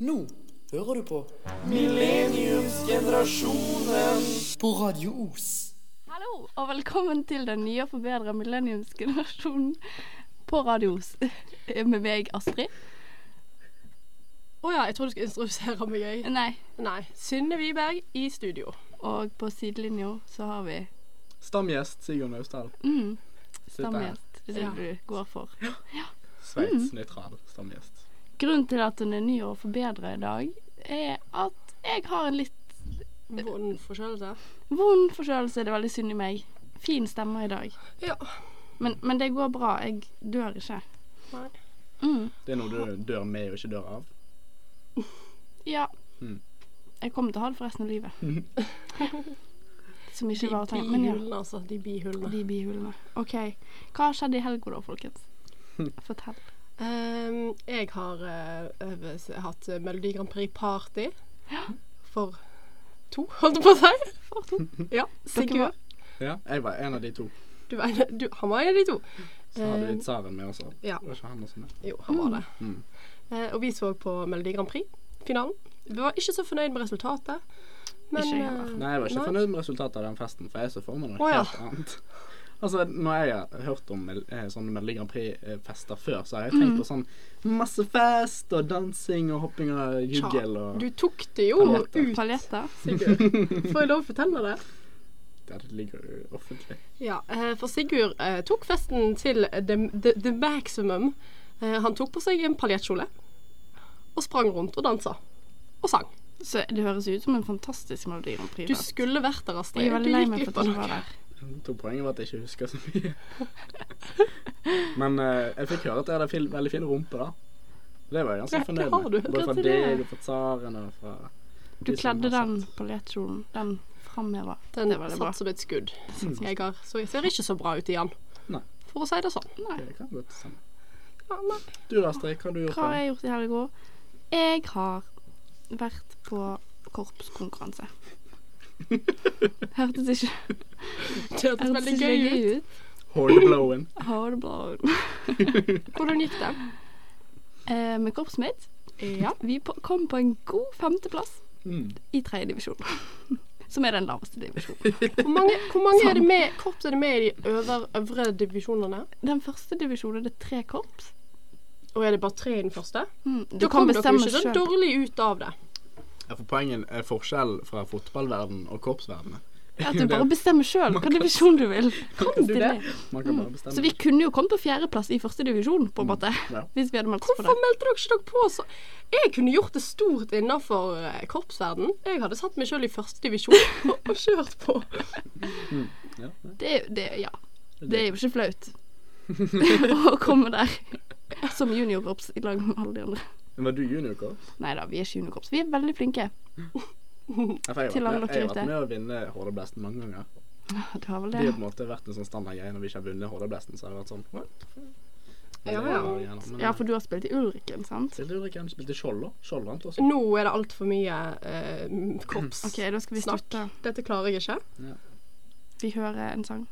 Nå hører du på Millenniumsgenerasjonen på Radio Os. Hallo, og velkommen til den nye og forbedra millenniumsgenerasjonen på Radios. Med meg, Astrid. Å ja, jeg tror du skal instruisere meg. Jeg. Nei, Nei. Synne Wiberg i studio. og på sidelinja så har vi Stamgjest Sigurd Naustdal. mm, stamgjest. Det er det Ja. du går for. Sveits-nøytral stamgjest. Grunnen til at den er ny og forbedra i dag, er at jeg har en litt Vond forkjølelse. vond forkjølelse. Det er veldig synd i meg. Fin stemme i dag. Ja. Men, men det går bra. Jeg dør ikke. Nei. Mm, Det er noe du dør med og ikke dør av. ja. Mm. Jeg kommer til å ha det for resten av livet. Som ikke De bare tenker Men ja. bihullene, altså. De bihullene. De bihulene. OK. Hva skjedde i helga da, folkens? Fortell. Ehm, jeg har uh, hatt Melodi Grand Prix-party for to, holdt jeg på å si. For to. Ja. Sigurd. Ja, jeg var en av de to. Du, var en- du, han var en av de to. Så hadde vi litt tsaren med også. ja. Var ikke han også med? Jo, han var det. Mm. Uh, og vi så på Melodi Grand Prix-finalen. Vi var ikke så fornøyd med resultatet. Men Ikke jeg heller. eh, Nei, jeg var ikke fornøyd med resultatet av den festen, for jeg så for meg noe oh, ja. helt annet. Altså, Når jeg har hørt om eh, sånne Melodi Grand Prix-fester før, så har jeg tenkt på sånn masse fest og dansing og hopping og juggel og Du tok det jo Paljetter. ut, Paljetter. Sigurd. Får jeg lov å fortelle det? Det ligger jo offentlig. Ja, eh, for Sigurd eh, tok festen til the, the, the maximum. Eh, han tok på seg en paljettkjole og sprang rundt og dansa. Og sang. Så det høres ut som en fantastisk Melodi Grand Prix-fest. Du skulle vært der, Astrid. Jeg er veldig lei meg for at noe. var der. To poenget var at jeg ikke husker så mye. Men eh, jeg fikk høre at jeg hadde fin, veldig fin rumpe, da. Det var jeg ganske Ja, det fornøyd har med. Både fra Gratulerer. deg og fra tsaren og fra Du de som kledde har den sett. paljettkjolen. Den framheva. Den Det var det bra. satt som et skudd. Jeg, har, så jeg ser ikke så bra ut i den, Nei. for å si det sånn. Nei. Det kan godt stemme. Ja, nei. Du da, Astrid, hva har du gjort? Hva har jeg gjort i helga? Jeg har vært på korpskonkurranse. Hørtes ikke, Det hørtes veldig gøy ut. ut. Hornblowen. Hardblown. Hvordan gikk det? Eh, med korpset mitt. Ja. Vi på, kom på en god femteplass Mm. i tredje divisjon. Som er den laveste divisjonen. Hvor mange, hvor mange er det med, korps er det med i de øver, øvre divisjonene? Den første divisjonen er det tre korps. Og er det bare tre i den første? Mm, du Da kan kom dere ikke så dårlig ut av det. Ja, for poenget er forskjell fra fotballverden og korpsverdenen. At du bare bestemmer sjøl hvilken divisjon du vil. Kan du det? Man kan bare bestemme. Mm. Så vi kunne jo kommet på fjerdeplass i første divisjon, på en måte. Ja. Hvis vi hadde meldt oss på Hvorfor meldte dere ikke dere på så Jeg kunne gjort det stort innenfor eh, korpsverden. Jeg hadde satt meg sjøl i første divisjon og, kjørt på. Ja. Det, er- det, ja. det er jo ikke flaut å komme der som juniorkorps i lag med alle de andre. Men Var du juniorkorps? Nei da, vi er ikke juniorkorps. Vi er veldig flinke. Ja, Til har alle vært med- jeg har vært med å vinne Hordablasten mange ganger. Du har vel Det har det? på en måte vært en sånn standardgreie når vi ikke har vunnet Hordablasten. Så har det vært sånn What? Ja, ja. Ja, for du har spilt i Ulriken, sant? Spilte Ulriken, spilte Skjold òg. Skjold vant også. Nå er det altfor mye eh, korps. OK, da skal vi slutte. Dette klarer jeg ikke. Vi hører en sang.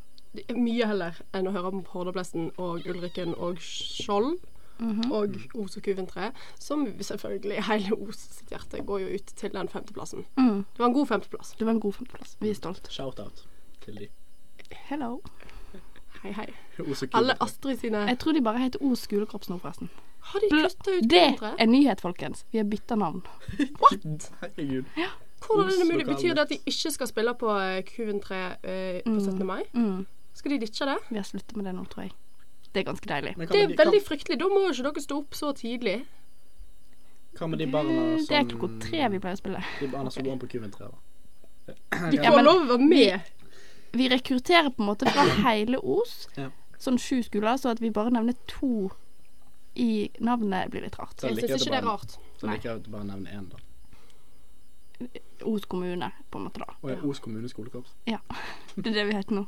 Mye heller enn å høre om Hordablesten og Ulriken og Skjold Mhm. og Os og Kuventre, som selvfølgelig hele Os sitt hjerte går jo ut til den femteplassen. mm. Det var en god femteplass. Det var en god femteplass. Vi er stolt. Shout-out til de. Hello. Hei, hei. Alle Astrid sine Jeg tror de bare heter Os skolekorps nå, forresten. Har de kutta ut Det Kuventre? er nyhet, folkens. Vi har bytta navn. Herregud. Hvordan er det mulig? Betyr det at de ikke skal spille på Kuven Kuventre eh, på 17. mai? Mm. Skal de ditche det? Vi har sluttet med det nå, tror jeg. Det er ganske deilig. Det er de- veldig fryktelig. Da må jo ikke dere stå opp så tidlig. Hva med de barna som Det er klokka tre vi pleier å spille. De barna som går på Kuven 3, da. De får ja, lov å være med. Vi rekrutterer på en måte fra hele Os, Ja. sånn sju skoler, så at vi bare nevner to i navnet blir litt rart. Så Jeg syns ikke det er rart. Så liker jeg å bare nevne én, da. Os kommune, på en måte, da. Å er Os kommune skolekorps. Ja. Det er det vi heter nå.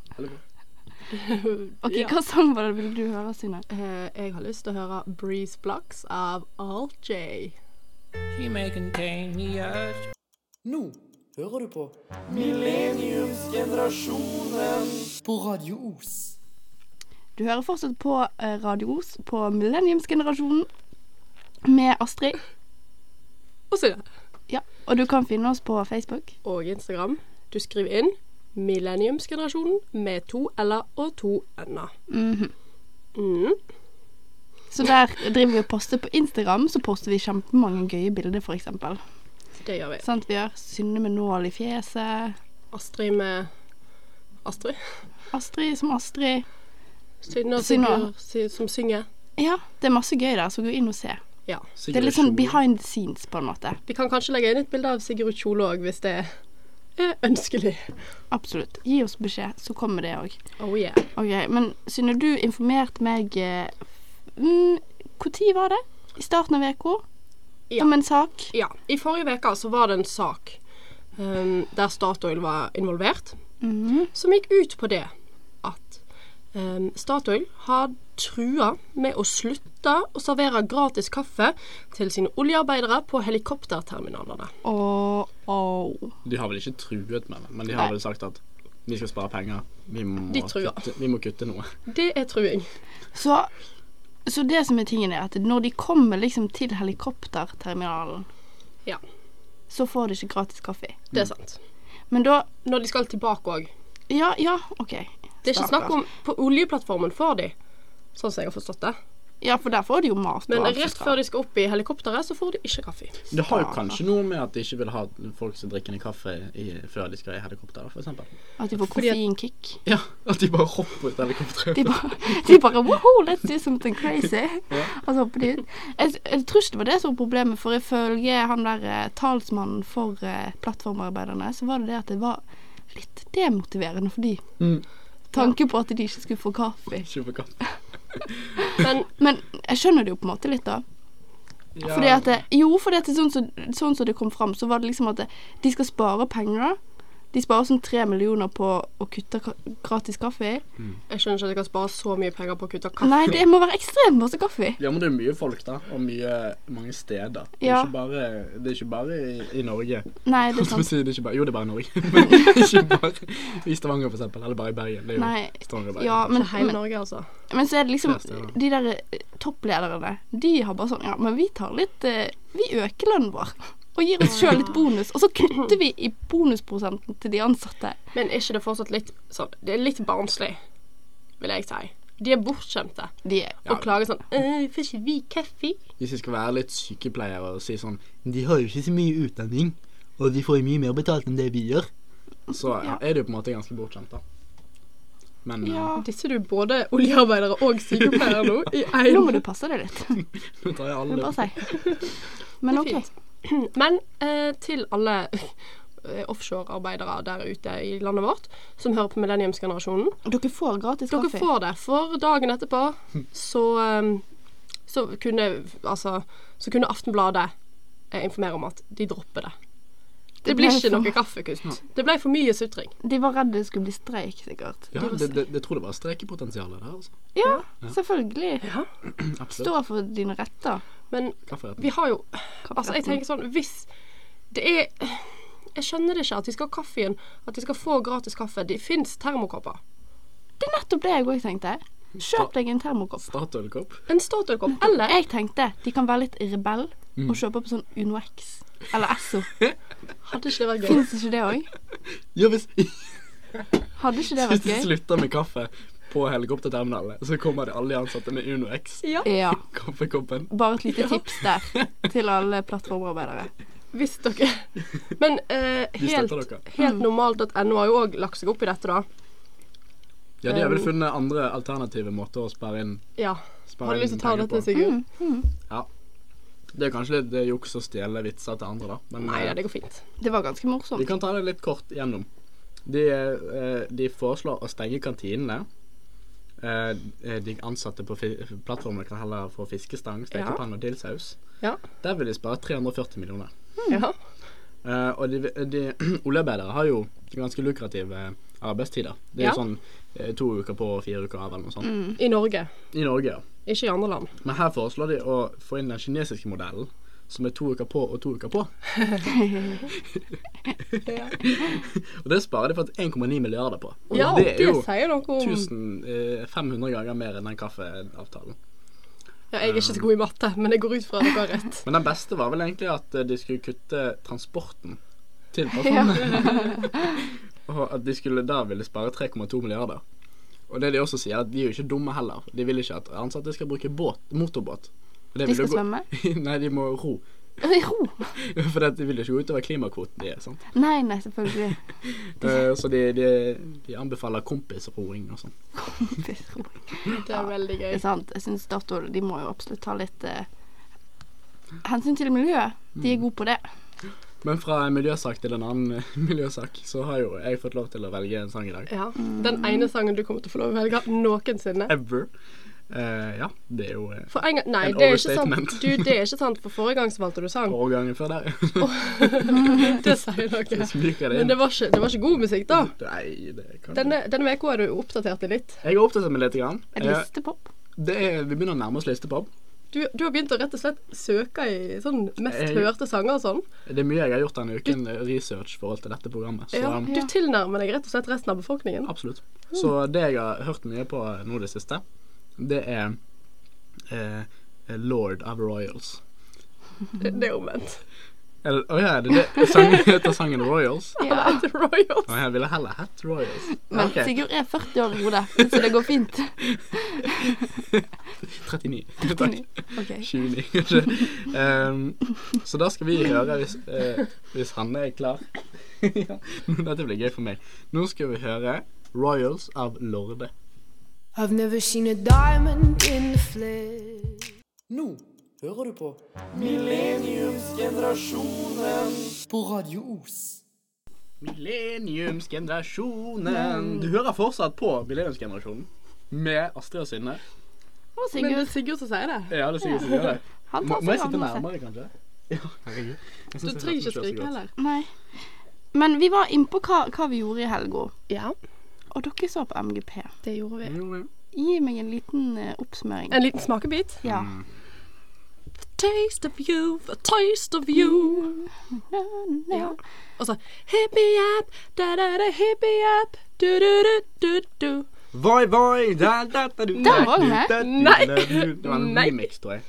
OK, Ja. hva sang var det ville du høre, Synne? Uh, jeg har lyst til å høre Breeze Blocks av Alt J. Nå hører du på Millenniumsgenerasjonen på Radio Os. Du hører fortsatt på eh, Radio Os på Millenniumsgenerasjonen med Astrid. Og så er. Ja. Og du kan finne oss på Facebook. Og Instagram. Du skriver inn Millenniumsgenerasjonen med to l-er og to n-er. -hmm. Mm. Så der driver vi og poster på Instagram, så poster vi kjempemange gøye bilder, f.eks. Det gjør vi. Sant vi har Synne med nål i fjeset. Astrid med Astrid. Astrid som Astrid. Synne og Synne. Sigurd som synger. Ja, det er masse gøy der, så gå inn og se. Ja. Det er litt sånn behind the scenes, på en måte. Vi kan kanskje legge inn et bilde av Sigurd Kjole òg, hvis det er ønskelig. Absolutt. Gi oss beskjed, så kommer det òg. Oh yeah. okay, Men Synne, du informerte meg eh, mm, Når var det? I starten av uka? Ja. Om en sak? Ja. I forrige uke så var det en sak um, der Statoil var involvert, Mhm. som gikk ut på det at um, Statoil har trua med å slutte å servere gratis kaffe til sine oljearbeidere på helikopterterminalene. Oh, oh. De har vel ikke truet med det, men de har Nei. vel sagt at vi skal spare penger. Vi må, De kutte, vi må kutte noe. Det er truing. Så, så det som er tingen, er at når de kommer liksom til helikopterterminalen, Ja, så får de ikke gratis kaffe. det er sant. Men da Når de skal tilbake òg. Ja, ja, OK. Det er ikke snakk om På oljeplattformen får de, sånn som jeg har forstått det. Ja, for der får de jo mat. Men og rett før de skal opp i helikopteret, så får de ikke kaffe. Det har jo kanskje noe med at de ikke vil ha folk som drikker en kaffe i, før de skal i helikopteret, eksempel. At de får koffeinkick. Ja, at de bare hopper ut av helikopteret. De bare, de bare Woho, let's do something crazy. Og så hopper de ut. Jeg, jeg tror ikke det var det som var problemet, for ifølge han der eh, talsmannen for uh, plattformarbeiderne, så var det det at det var litt demotiverende for de. Mm. Tanke på at de ikke skulle få kaffe. Ikke få kaffe. Men Men jeg skjønner det jo på en måte litt, da. Ja. Fordi at det, Jo, fordi at det, sånn som sånn som det kom fram, så var det liksom at det, de skal spare penger. De sparer sånn tre millioner på å kutte ka gratis kaffe. jeg skjønner ikke at de kan spare så mye penger på å kutte kaffe. Nei, det må være ekstremt masse kaffe. Ja, men det er mye folk, da. Og mye, mange steder. Det er Ja. ikke bare, det er ikke bare i, i Norge. Nei, det er sant. si, det er ikke bare, jo, det er bare i Norge. Men ikke bare i Stavanger, for eksempel. Eller bare i Bergen. Det er jo Nei, Stavanger Bergen. ja, men, Ikke hele men, Norge, altså. men så er det liksom. De der eh, topplederne, de har bare sånn Ja, men vi tar litt eh, Vi øker lønnen vår. Og gir oss sjøl litt bonus. Og så kutter vi i bonusprosenten til de ansatte. Men er ikke det fortsatt litt sånn Det er litt barnslig, vil jeg si. De er bortskjemte De er Ja. og klager sånn «Øh, Får ikke vi kaffe? Hvis jeg skal være litt sykepleier og si sånn De har jo ikke så mye utdanning, og de får jo mye mer betalt enn det vi gjør. Så Ja. er det jo på en måte ganske bortskjemt, da. Men eh, Ja. Disser du både oljearbeidere og sykepleiere nå i Nå må du passe deg litt. nå tar jeg Det alle bare si. Men Det OK. Men eh, til alle eh, offshorearbeidere der ute i landet vårt som hører på millenniumsgenerasjonen. Dere får gratis Dere kaffe. får det, for dagen etterpå så eh, så kunne altså Så kunne Aftenbladet eh, informere om at de dropper det. Det Det blir ikke for- noe kaffekutt. Det ble for mye sutring. De var redde det skulle bli streik, sikkert. Ja, det, det, det tror det var streikepotensial der, altså. Ja, selvfølgelig. Ja. Stå for dine retter. Men vi har jo Altså, jeg tenker sånn Hvis det er Jeg skjønner det ikke at de skal ha kaffe igjen. At de skal få gratis kaffe. Det fins termokopper. Det er nettopp det jeg òg tenkte. Kjøp deg en termokopp. Statoil-kopp. En Statoil-kopp. Eller Jeg tenkte de kan være litt rebell Mm. og kjøpe på sånn Uno X eller Esso. Hadde ikke det vært gøy? Fins ikke det òg? Ja, hvis, Hadde ikke det hvis vært de gøy? slutter med kaffe på helikopterterminalet, så kommer de alle de ansatte med Uno X. Ja. Ja. Kaffekoppen. Bare et lite tips der til alle plattformarbeidere. Hvis dere Men eh, helt, helt normalt.no har jo òg lagt seg opp i dette, da. Ja, de har vel Um, funnet andre alternative måter å spare inn Ja. spare Har du lyst til å ta dette, dette, Mm. Mm. Ja. Det er kanskje litt det juks å stjele vitser til andre, da. Men Nei, eh, ja, det går fint. Det var ganske vi kan ta det litt kort gjennom. De, eh, de foreslår å stenge kantinene. Eh, de ansatte på plattformen kan heller få fiskestang, stekepanne og dillsaus. Ja. Der vil de spare 340 millioner. ja. Eh, og de, de oljearbeidere har jo ganske lukrative arbeidstider. Det er Ja. jo sånn eh, to uker på og fire uker av eller noe sånt. I Norge. I Norge, ja. Ikke i andre land. Men her foreslår de å få inn den kinesiske modellen, som er to uker på og to uker på. Og det sparer de faktisk 1,9 milliarder på. Og Ja, det det, er jo noe om 1500 ganger mer enn den kaffeavtalen. Ja, jeg er ikke så god i matte, men jeg går ut fra at dere har rett. Men den beste var vel egentlig at eh, de skulle kutte transporten til plattformen. og at de skulle da ville spare 3,2 milliarder. Og det de også sier, at de er jo ikke dumme heller. De vil ikke at ansatte skal bruke båt, motorbåt. Det De skal gå- svømme. Nei, de må ro. Ro. For det, de vil jo ikke gå utover klimakvoten deres. sant? Nei, nei, selvfølgelig. Eh, Så de, de, de anbefaler kompisroing og sånn. Kompisroing. Det er veldig Det gøy. er sant. Jeg syns Statoil de må jo absolutt ta litt eh, hensyn til miljøet. De er gode på det. Men fra en miljøsak til en annen eh, miljøsak, så har jo jeg fått lov til å velge en sang i dag. Ja. Den ene sangen du kommer til å få lov å velge noensinne. Ever. Eh, ja, det er jo eh, For en Nei, En det er ikke sant. overstatement. Du, det er ikke sant, for forrige gang så valgte du sang. Forrige gangen før der. Det sier noe. det Men det var ikke, det var ikke god musikk, da. Nei, det kan Denne, denne uka har du oppdatert det litt. Jeg har oppdatert meg litt. Grann. Et Eh, listepop. det er, vi begynner å nærme oss listepop. Du, du har begynt å rett og slett søke i sånn mest Jeg- hørte sanger og sånn. Det er mye jeg har gjort denne uken, du, research forhold til dette programmet. Så Ja, du tilnærmer deg rett og slett resten av befolkningen. absolutt. Så det jeg har hørt mye på nå i det siste, det er eh, Lord of Royals. Det, det er omvendt. Å oh ja, det, det sangen heter sangen Royals? Ja. heter Royals. Oh, jeg ville heller hatt Royals. Men okay. Sigurd er 40 år i hodet, så det går fint. 39. Takk. Ok. 29, kanskje. Um, så da skal vi høre, hvis, uh, hvis Hanne er klar ja, Dette blir gøy for meg. Nå skal vi høre Royals av Lorde. I've never seen a diamond in the flesh. Nå hører du på Millenniumsgenerasjonen på Radio Os. Millenniumsgenerasjonen. Du hører fortsatt på Millenniumsgenerasjonen med Astrid og Synne. Og Men det er Sigurd, Sigurd som sier det. Ja, det er sikkert som gjør det. han Må, seg må jeg sitte nærmere, kanskje? Ja, herregud. Jeg Du synes trenger ikke skrike heller. Nei. Men vi var innpå hva, hva vi gjorde i helga, Ja, og dere så på MGP. det gjorde vi. Gi meg en liten eh, oppsummering. En liten smakebit. Ja. A Taste of you, a taste of you. Ja. Og så hippie up, da da da hippie up, du du du du du. Voi, voi, da, da, da, du, Den var da, med. Nei. Det var en remix, tror jeg.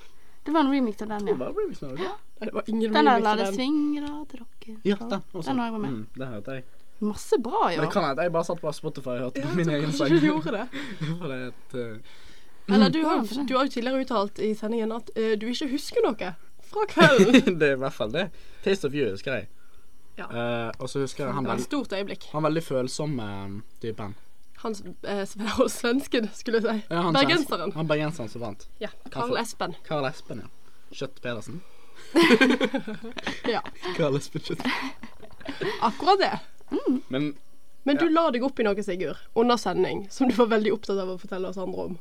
Det var en remix av den, Det ja. var en remix, av det? Det var ingen Den der remix La av det den. la det rocke. Ja, den også. Den har jeg vært med. Mm, den hørte jeg. Masse bra, Men det kan hende jeg bare satt på Spotify og hørte på min egen sang. du gjorde det. For det er et, uh, Eller du har, du har jo tidligere uttalt i sendingen at uh, du ikke husker noe fra kvelden. det er i hvert fall det. Taste of you husker jeg. Ja. Uh, og så husker jeg han var veldig, stort øyeblikk. han veldig følsomme typen. Han eh, sve- svensken, skulle jeg si. Ja, han Bergenseren. Han bergenseren som vant. Ja. Karl Espen. Karl Espen, ja. Kjøtt Pedersen. Ja, Karl Espen Kjøtt. akkurat det. Men Men du la deg opp i noe, Sigurd, under sending, som du var veldig opptatt av å fortelle oss andre om.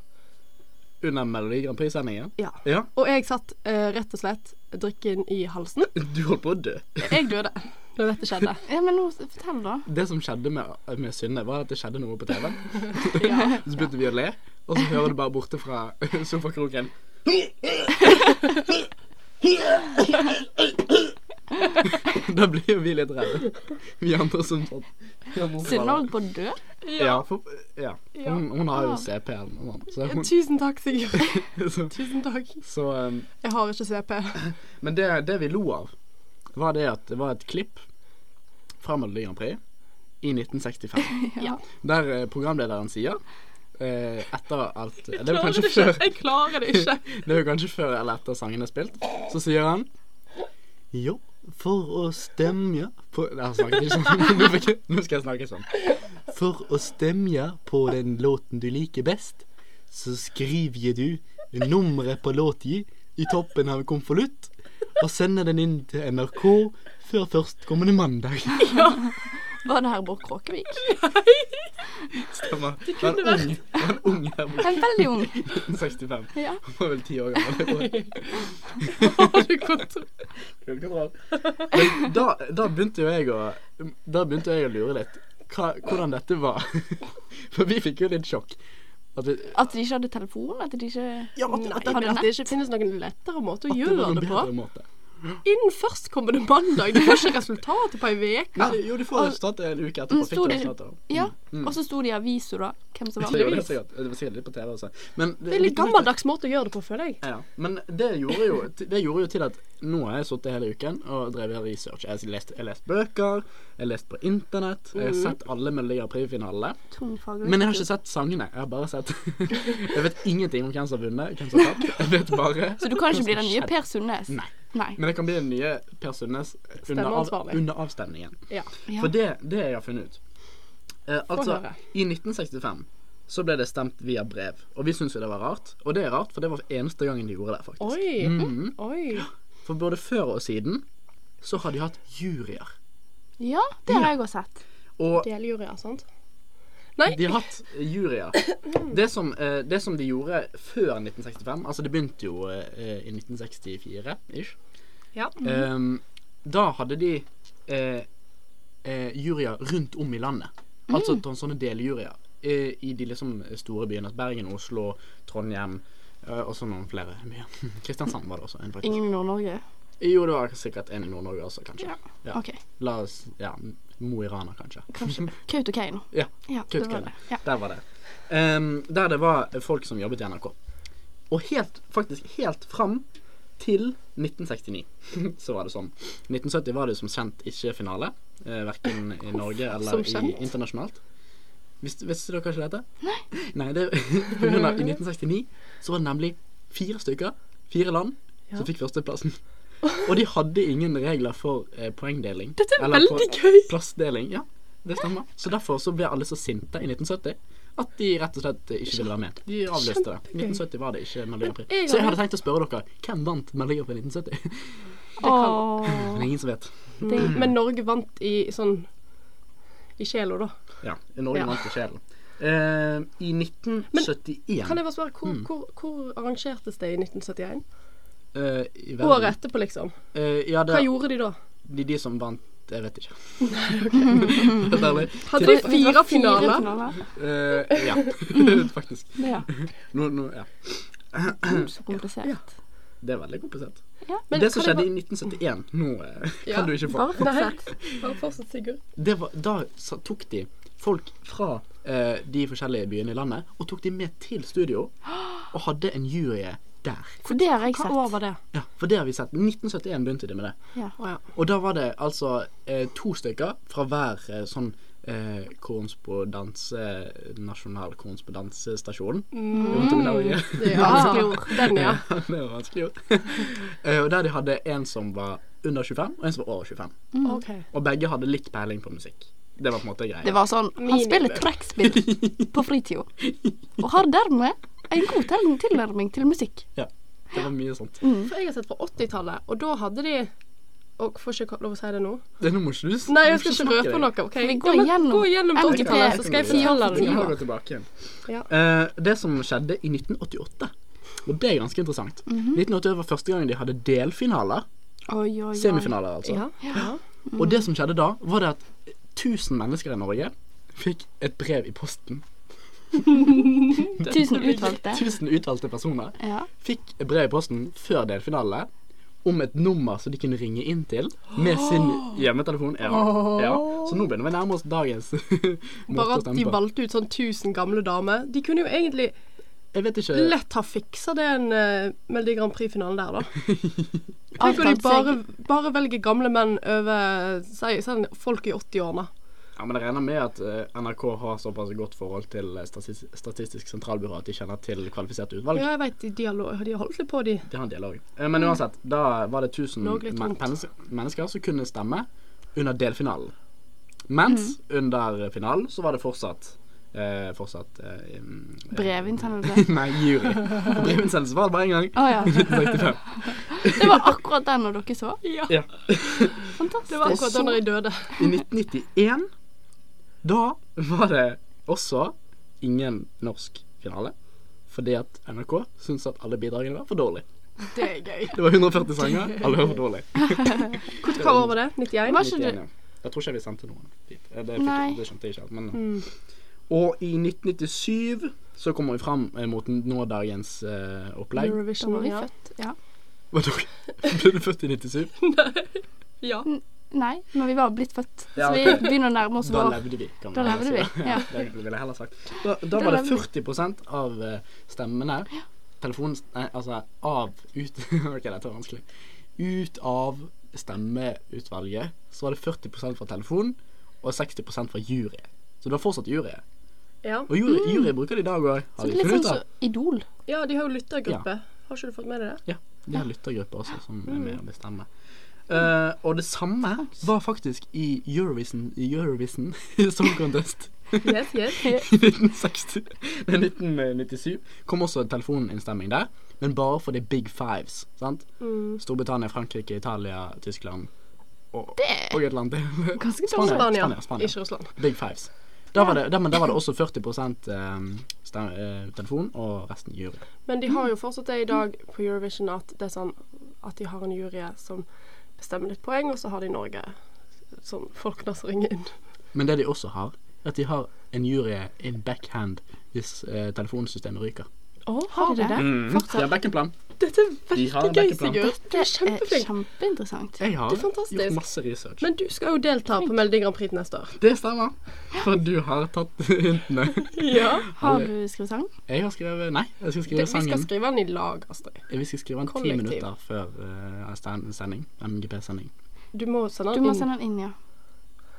under Melodi Grand Prix-sendingen Ja. Ja. Og jeg satt uh, rett og slett drikken i halsen. Du holdt på å dø. Jeg døde når dette skjedde. Ja, men nå fortell, da. Det som skjedde med, med Synne, var at det skjedde noe på TV. Ja. Så begynte vi å le, og så hører du bare borte fra sofakroken Da blir jo vi litt redde. Vi andre som sånn Synne holdt på å dø. Ja, for, ja. Hun, hun har jo Ah. CP eller noe sånt. Så, hun, Tusen takk, Sigurd. så, Tusen takk. så um, Jeg har ikke CP. Men det, det vi lo av, var det at det var et klipp fra Melodi Grand Prix i 1965. Ja. Der eh, programlederen sier eh, etter alt Det er jo Klarer kanskje det ikke. før Jeg klarer det ikke. Det er jo kanskje før eller etter sangen er spilt. Så sier han Jo, for å stemme på Jeg snakket ikke sånn. Nå, jeg, skal jeg snakke sånn. For å stemme på den låten du liker best, så skriver du nummeret på låta i toppen av en konvolutt og sender den inn til NRK før førstkommende mandag. Var det Herborg Bård Kråkevik? Stemmer. Det var en ung, det var en ung her borte. En veldig ung. 65. Ja. Han var vel ti år gammel. Har du kontroll? Men da, da begynte jo jeg å Da begynte jeg å lure litt hva, hvordan dette var. For vi fikk jo litt sjokk. At vi, At de ikke hadde telefon? At de ikke ja, at, Nei, at, at det ikke finnes noen lettere måte å at det var gjøre det på. bedre måte. Innen førstkommende mandag. Du får ikke resultatet på ei uke. Jo, du får resultatet en uke Mm, etterpå. Fikk du det- resultatet? Ja. Mm. Og så sto det i avisa, da, hvem som Det, det, det var sikkert litt på TV også. Men Det er litt gammeldags måte å gjøre det på, føler jeg. Ja, men det gjorde, jo, det gjorde jo til at nå har jeg sittet hele uken og drevet research. Jeg har lest, jeg har lest bøker, jeg har lest på internett, jeg har sett alle Melodi Grand Prix-finalene. Men jeg har ikke sett sangene. Jeg har bare sett Jeg vet ingenting om hvem som har vunnet, hvem som har tapt. Jeg vet bare Så du kan ikke bli den nye. Per Sundnes? Nei. Nei. Men jeg kan bli den nye Per Sundnes under, av, under avstemningen. Ja. Ja. For det, det jeg har funnet ut eh, Altså, i 1965 så ble det stemt via brev. Og vi syntes jo det var rart. Og det er rart, for det var eneste gangen de gjorde det, faktisk. Oi. Mhm. Oi. For både før og siden så har de hatt juryer. Ja, det har jeg også sett. Og Deljuryer, sant? Nei. de har hatt juryer. Det som, eh, det som de gjorde før 1965 Altså, det begynte jo eh, i 1964 ish. Ja. Ehm, da hadde de eh, eh, juryer rundt om i landet. Altså Mm. sånne- deljuryer. I de liksom store byene. Bergen, Oslo, Trondheim og så noen flere. Kristiansand var det også en. Ingen i Nord-Norge? Jo, det var sikkert en i Nord-Norge også, kanskje. Ja. Ja. OK. La oss Ja, Mo i Rana, kanskje. Kanskje. Kautokeino. Ja. Ja, Kautokeino. Ja. Der var det. Um, der det var folk som jobbet i NRK. Og helt, faktisk helt fram til 1969 så var det sånn. 1970 var det som kjent ikke finale. Eh, verken i Norge eller i, internasjonalt. Visste, visste dere ikke dette? Nei. Nei det, på grunn av, I 1969 så var det nemlig fire stykker, fire land, som fikk førsteplassen. Og de hadde ingen regler for eh, poengdeling. Dette er eller veldig gøy. Plassdeling. Ja, det stemmer. Så derfor så ble alle så sinte i 1970 at de rett og slett ikke ville være med. De avlyste det. 1970 var det ikke Melodi Grand Prix. Så jeg hadde tenkt å spørre dere hvem vant Melodi Grand Prix i 1970? Åh. Det er ingen som vet. Men Norge vant i sånn I sjela, da. Ja, Norge Ja. vant i sjelen. Eh, I 1971 Kan jeg bare spørre, hvor, Mm. hvor, hvor arrangertes det i 1971? Uh, i Året etterpå, liksom. Uh, ja, det Hva gjorde de da? de, de som vant Jeg vet ikke. Ærlig. Hadde de fire finaler? Eh, ja, faktisk. Ja. Nå, nå, ja. Så komplisert. Det er veldig komplisert. Ja. Men det som skjedde det i 1971 Nå eh, Ja. kan du ikke få Bare fortsett. Bare fortsett, Sigurd. det var, Da tok de folk fra eh, de forskjellige byene i landet og tok de med til studio og hadde en jury der. For det har jeg Hva sett. år var det? Ja, For det har vi sett. 1971 begynte de med det. Ja. Oh, ja. Og da var det altså eh, to stykker fra hver eh, sånn eh, korrespondanse Nasjonal korrespondansestasjon. Mm. Det er vanskelig ord. Den, ja. det var vanskelig gjort. Eh, og der de hadde en som var under 25, og en som var over 25. OK. Og begge hadde litt peiling på musikk. Det var på en måte greia. Det var sånn Han spiller trekkspill på fritida. Og har dermed en god tilnærming til musikk. Ja, det var mye sånt. For jeg har sett på 80-tallet, og da hadde de Og får ikke lov å si det nå? Det er nå må du Nei, jeg skal ikke røpe noe. Okay. vi går Ja, Gå gjennom MP3 80-tallet, så skal jeg fortelle Vi noe. tilbake igjen. Ja. Uh, det som skjedde i 1988, og det er ganske interessant 1988 var første gang de hadde delfinaler. Oi, oi, oi. Semifinaler, altså. Ja. ja. Og det som skjedde da, var det at 1000 mennesker i Norge fikk et brev i posten. Tusen utvalgte. 1000 utvalgte personer Ja. fikk et brev i posten før delfinale om et nummer som de kunne ringe inn til med sin hjemmetelefon. Ja, ja. Så nå begynner vi å nærme oss dagens måte Bare at de valgte ut sånn 1000 gamle damer. De kunne jo egentlig Jeg vet ikke lett ha fiksa den uh, Melodi Grand Prix-finalen der, da. Tenk om de bare, bare velger gamle menn over si, sånn folk i 80-årene. Ja, men jeg regner med at uh, NRK har såpass godt forhold til Statistisk, Statistisk sentralbyrå at de kjenner til kvalifiserte utvalg. Ja, jeg vet, de, de, har, de har holdt litt på, de. De har en dialog. Uh, Men uansett, da var det 1000 men mennesker, som kunne stemme under delfinalen. Mens under finalen så var det fortsatt eh, Fortsatt eh, eh, Brevinnsendelse. Nei, jury. Brevinnsendelse var det bare én gang. Oh, ja. 1965. Det var akkurat den når dere så. Ja. Ja. Fantastisk. Det var akkurat da når jeg døde. I 1991 da var det også ingen norsk finale. Fordi at NRK syntes at alle bidragene var for dårlige. Det er gøy. Det var 140 sanger, alle var for dårlige. Hva år var det? 91? Var ikke 91, ja. Jeg tror ikke vi sendte noen dit. Eh, Det, det skjønte jeg ikke helt. Men, Og i 1997 så kommer vi fram eh, mot nådagens eh, opplegg. Da Eurovision, var vi ja. født. Ja. Hva tok Ble du født i 97? ja. Nei, men vi var blitt født. Ja, Så vi begynner å nærme oss Da vår. levde vi, kan Da man levde si. vi, ja. Det ville jeg heller sagt. Da, da Da var det 40% av eh, stemmene Telefon... Nei, altså av ut OK, dette var vanskelig. Ut av stemmeutvalget så var det 40% fra telefon og 60% fra jury. Så det var fortsatt jury. Ja. Og jury, jury bruker det i dag òg, Så har vi litt funnet sånn som. Idol. ja, de har jo lyttergruppe. Har ikke du fått med deg det? Ja, de har lyttergrupper også som er med å bestemme. Uh, og det samme var faktisk i Eurovision, i Eurovision Song Contest. Yes, yes. I 1960, nei, 1997 kom også telefoninnstemming der, men bare for de big fives. sant? Mm. Storbritannia, Frankrike, Italia, Tyskland og, Det- og et land til. Spania, Spania, Spania. ikke Russland. Big fives. Da var det, da, men da var det også 40 um, stem, eh, telefon og resten jury. Men de har jo fortsatt det i dag på Eurovision at det er sånn at de har en jury som bestemmer litt poeng, og så har de Norge som folk der som ringer inn. Men det de også har, er at de har en jury in backhand hvis eh, telefonsystemet ryker. Å, Har de det? De har backhandplan. Dette er De veldig gøy. Sigurd. Du er Det er kjempeflink. kjempeinteressant. Jeg har Det gjort masse research. Men du skal jo delta på Melodi Grand Prix neste år. Det stemmer. For du har tatt hintene. Ja. Har du skrevet sang? Jeg har skrevet Nei, jeg skal skrive vi skal skrive den i lag, Astrid. Vi skal skrive den ti minutter før uh, sending. MGP-sending. Du må sende Du den må inn. sende den inn, ja.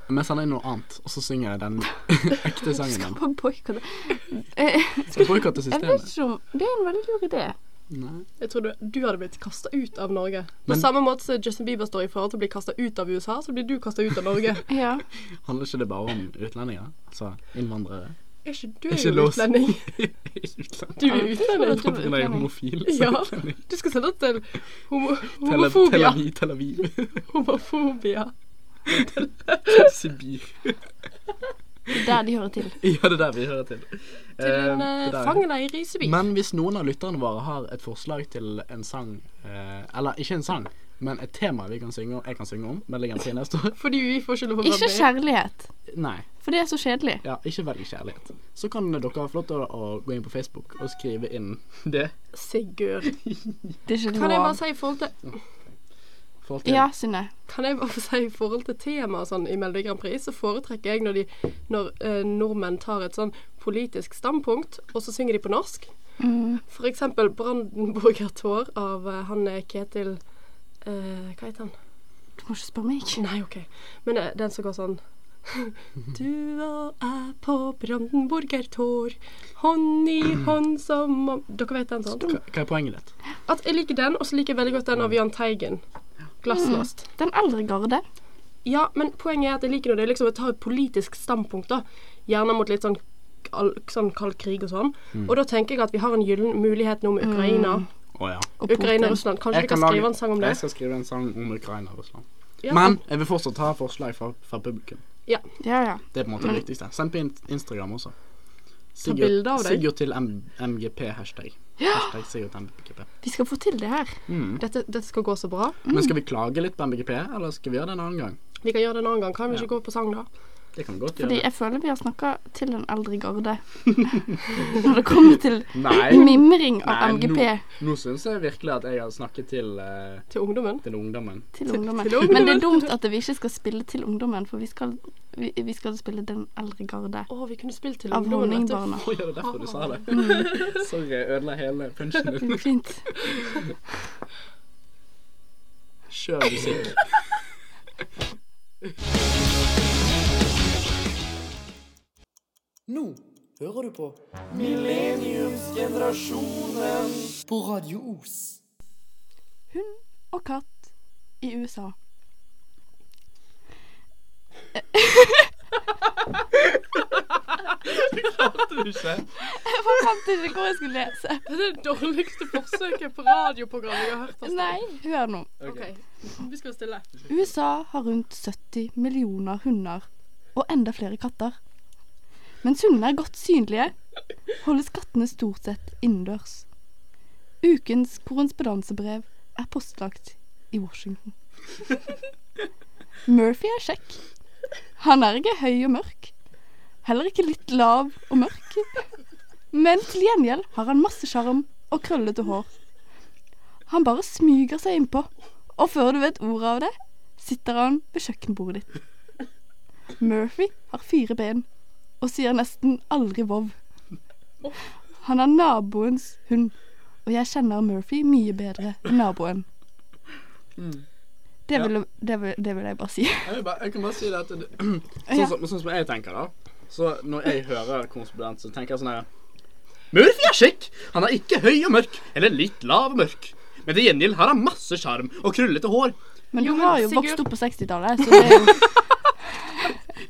Vi sender inn noe annet, og så synger jeg den ekte sangen Skal Bare boikotte. Eh, Skal boikotte Jeg vet systemet. ikke om Det er en veldig lur idé. Nei. Jeg tror du, du hadde blitt kasta ut av Norge. På Men- samme måte som Justin Bieber står i forhold til å bli kasta ut av USA, så blir du kasta ut av Norge. Ja. Handler ikke det bare om utlendinger? Altså innvandrere? Er ikke, du er Ikke jo utlending. Utlending. Du er utlending. Du er homofil. Ja. utlending. Du skal sende det til homo homofobia. Aviv. Tel Aviv. Homofobia. Sibir. Der de hører til. Ja, det er der vi hører til. Til en Eh, uh, det i Sibir. Men hvis noen av lytterne våre har et forslag til en sang eh, Eller ikke en sang, men et tema vi kan synge, jeg kan synge om Melodi Grand Prix neste år Fordi vi får ikke lov å Ikke være Ikke kjærlighet, Nei. for det er så kjedelig. Ja, ikke velg kjærlighet. Så kan dere få lov til å, gå inn på Facebook og skrive inn det. Sigurd. Det er ikke Kan jeg bare si i forhold til Forhold til Ja, Synne. Kan jeg bare få si i forhold til temaet sånn i Melodi Grand Prix, så foretrekker jeg når, de, når eh, nordmenn tar et sånn politisk standpunkt, og så synger de på norsk. Mm. For eksempel 'Brandenburger Tår' av eh, han eh, Ketil eh, Hva heter han? Du må ikke spørre meg. Nei, OK. Men eh, den som går sånn Du og jeg på Brandenburger Tår, hånd i hånd som om Dere vet den sånn? Hva er poenget ditt? At jeg liker den, og så liker jeg veldig godt den av Jahn Teigen. Glasslåst. Den eldre garde. Ja, men poenget er at jeg liker når det er liksom å ta et politisk standpunkt, da. Gjerne mot litt sånn, sånn kald krig og sånn. Og da tenker jeg at vi har en gyllen mulighet nå med Ukraina. Å ja. Og Putin. Ukraina-Russland. Kanskje vi kan kan skrive en sang om det? Jeg skal skrive en sang om Ukraina og Russland. Ja. Men jeg vil fortsatt ta forslag fra, fra publikum. Ja, ja. Det er på en måte det viktigste. Send på Instagram også. Sigurd, bilde av deg. Sigurd til MGP hashtag. Hashtag Sigurd til MGP. Vi skal få til det her. Mm. Dette, dette skal gå så bra. Men skal vi klage litt på MGP, eller skal vi gjøre det en annen gang? Vi kan gjøre det en annen gang. Kan vi Ja. ikke gå på sang, da? Det kan godt Fordi gjøre. jeg føler vi har snakka til den eldre garde. Når det kommer til Nei, mimring av Nei, MGP Nå, nå syns jeg virkelig at jeg har snakket til, uh, Til ungdommen? til ungdommen. til ungdommen. til ungdommen. Men det er dumt at vi ikke skal spille til ungdommen, for vi skal, vi, vi skal spille den eldre garde. Å, vi kunne spilt til Av ungdommen, Av. Honningbarna. Ja, det er derfor du sa det. Sorry, jeg ødela hele punsjen din. fint. Kjør musikk. Nå hører du på Millenniumsgenerasjonen på Radio Os. Hund og katt i USA. Klarte det ikke? Jeg fant ikke hvor jeg skulle lese. Det er det dårligste forsøket på radioprogram jeg har hørt. Altså. Nei, hør nå. Okay. vi skal stille. USA har rundt 70 millioner hunder og enda flere katter. Mens hundene er godt synlige, holdes kattene stort sett innendørs. Ukens korrespondensebrev er postlagt i Washington. Murphy er kjekk. Han er ikke høy og mørk. Heller ikke litt lav og mørk. Men til gjengjeld har han masse sjarm og krøllete hår. Han bare smyger seg innpå, og før du vet ordet av det, sitter han ved kjøkkenbordet ditt. Murphy har fire ben og sier nesten aldri vov. Han er naboens hund, og jeg kjenner Murphy mye bedre enn naboen. Det vil, det, vil, det vil jeg bare si. Jeg, bare, jeg kan bare si det at det, Ja. sånn, som, sånn som jeg tenker, da. Så når jeg hører korrespondent, så tenker jeg sånn her Murphy er kjekk. Han er ikke høy og mørk, eller litt lav og mørk. Men til gjengjeld har han masse sjarm og krøllete hår. Men du Jo, men har jo Sigurd- vokst opp på 60-tallet, så det er jo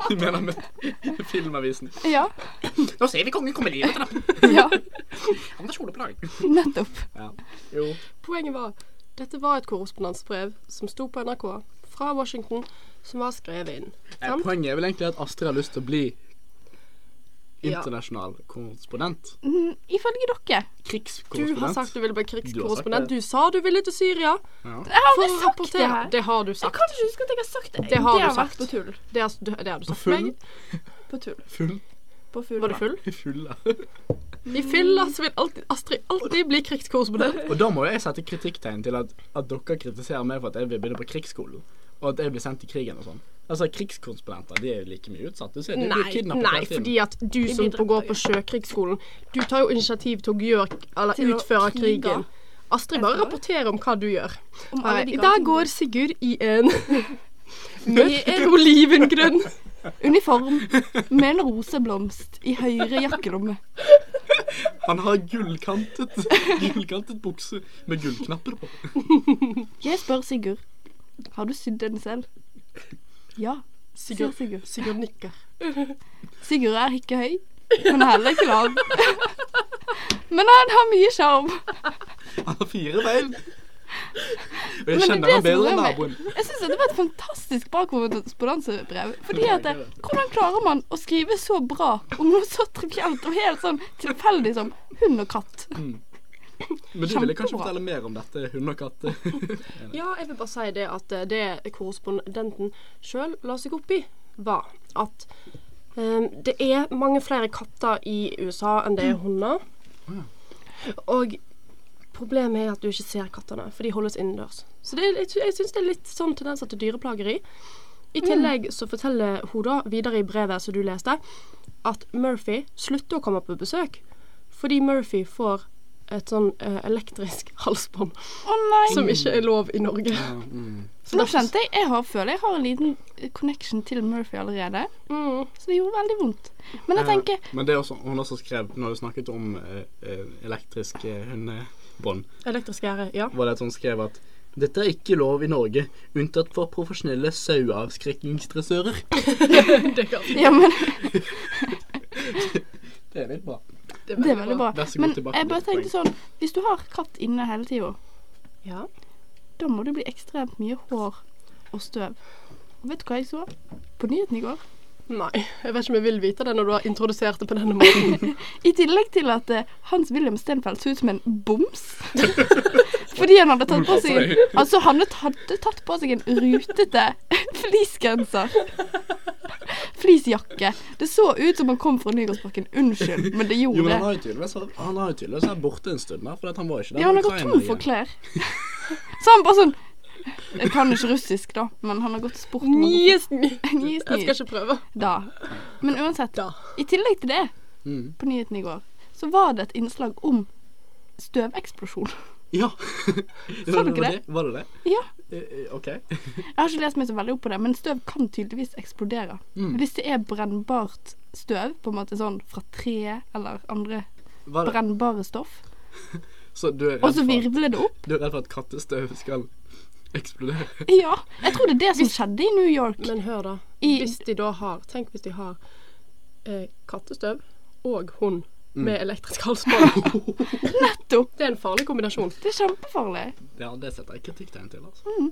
Du mener med Filmavisen. Ja. Nå ser vi kongen komme ned med trappen. ja Han har kjoleplagg. nettopp. Ja. Jo. Poenget var dette var et korrespondansebrev som sto på NRK fra Washington, som var skrevet inn. Sant? Poenget er vel egentlig at Astrid har lyst til å bli Ja. internasjonal korrespondent. Mm, Ifølge dere. Du har sagt du ville bli Du har krigskorrespondent. Du, Du sa du ville til Syria Ja. Jeg har aldri sagt det rapportere. her. Det har du Jeg sagt. kan ikke huske at jeg har sagt det. Det har du vært sagt. på tull. Det har, du- det har du sagt full? meg. På tull. Full. På full. Var du full? I fylla. I fylla så vil alltid, Astrid alltid bli krigskorrespondent. Og da må jo jeg sette kritikktegn til at, at dere kritiserer meg for at jeg vil begynne på krigsskolen. Og at jeg blir sendt i krigen og sånn. Altså, Krigskonsulenter de er jo like mye utsatt. Du ser, de blir Nei, kidnappet nei, fordi at du som drept går på sjøkrigsskolen, du tar jo initiativ til å gjøre, eller Til utføre krige. krigen. Astrid bare rapporter om hva du gjør. Alle I dag går Sigurd i en mørk olivengrønn Uniform med en roseblomst i høyre jakkelomme. Han har gullkantet Gullkantet bukse med gullknapper på. Jeg spør Sigurd. Har du sydd den selv? Ja, sier Sigurd, Sigurd. Sigurd nikker. Sigurd er ikke høy, men heller ikke lav. Men han har mye sjarm. Han har fire bein. Og jeg Men det er kjenner han bedre enn naboen. Jeg syns det var et fantastisk bra korrespondansebrev. Fordi at det, Hvordan klarer man å skrive så bra om noe så trivielt og helt sånn tilfeldig som hund og katt? Men du ville kanskje fortelle mer om dette hund og katt? Ja, jeg vil bare si det at eh, det korrespondenten sjøl la seg opp i, var at um, det er mange flere katter i USA enn det er hunder. Og problemet er at du ikke ser kattene, for de holdes innendørs. Så det, jeg, jeg syns det er litt sånn tendenser til dyreplageri. I tillegg så forteller hun da videre i brevet som du leste, at Murphy slutter å komme på besøk fordi Murphy får et sånn eh, elektrisk halsbånd oh, nei! som ikke er lov i Norge. mm. Så Nå kjente jeg Jeg har, føler jeg har en liten connection til Murphy allerede. Mm. Så det gjorde veldig vondt. Men jeg tenker Eh, Men det er også, hun også skrev, når du snakket om eh, eh, elektrisk eh, hundebånd, Elektrisk gjerde, ja. var det at hun skrev at dette er ikke lov i Norge, unntatt for profesjonelle saueavskrekkingsdressører. Ja, men Det er litt bra. Det er veldig bra. Vær så god, Men jeg bare tenkte sånn Hvis du har katt inne hele tida, Ja. da må det bli ekstremt mye hår og støv. Og vet du hva jeg så? På nyheten i går. Nei, jeg vet ikke om jeg vil vite det når du har introdusert det på denne måten. I tillegg til at uh, Hans William Stenfeldt så ut som en boms. Fordi han hadde tatt på seg Altså, han hadde hadde tatt på seg en rutete fleecegenser. Fleecejakke. Det så ut som han kom fra Nygårdsparken. Unnskyld, men det gjorde han det. har jo han har jo tydeligvis vært borte en stund der, for han var ikke der. Ja, han har gått tom for klær. Så han bare sånn Jeg kan ikke russisk, da, men han har gått sport Yes, Jeg skal ikke prøve. Da. Men uansett, Da. i tillegg til det, Mm. på nyheten i går, så var det et innslag om støveksplosjon. Ja. Sa du ikke det? Var det det? Ja. Eh, eh, OK. Jeg har ikke lest meg så veldig opp på det, men støv kan tydeligvis eksplodere. Mm. Hvis det er brennbart støv, på en måte sånn fra tre eller andre brennbare stoff, Så du er og så virvler det opp. du er redd for at kattestøv skal eksplodere? Ja. Jeg tror det er det som skjedde i New York. Men hør, da. I- Hvis de da har Tenk hvis de har eh, kattestøv og hund. Med elektrisk halsbånd. Nettopp. Det er en farlig kombinasjon. Det er kjempefarlig. Ja, det setter jeg kritikktegn til. altså.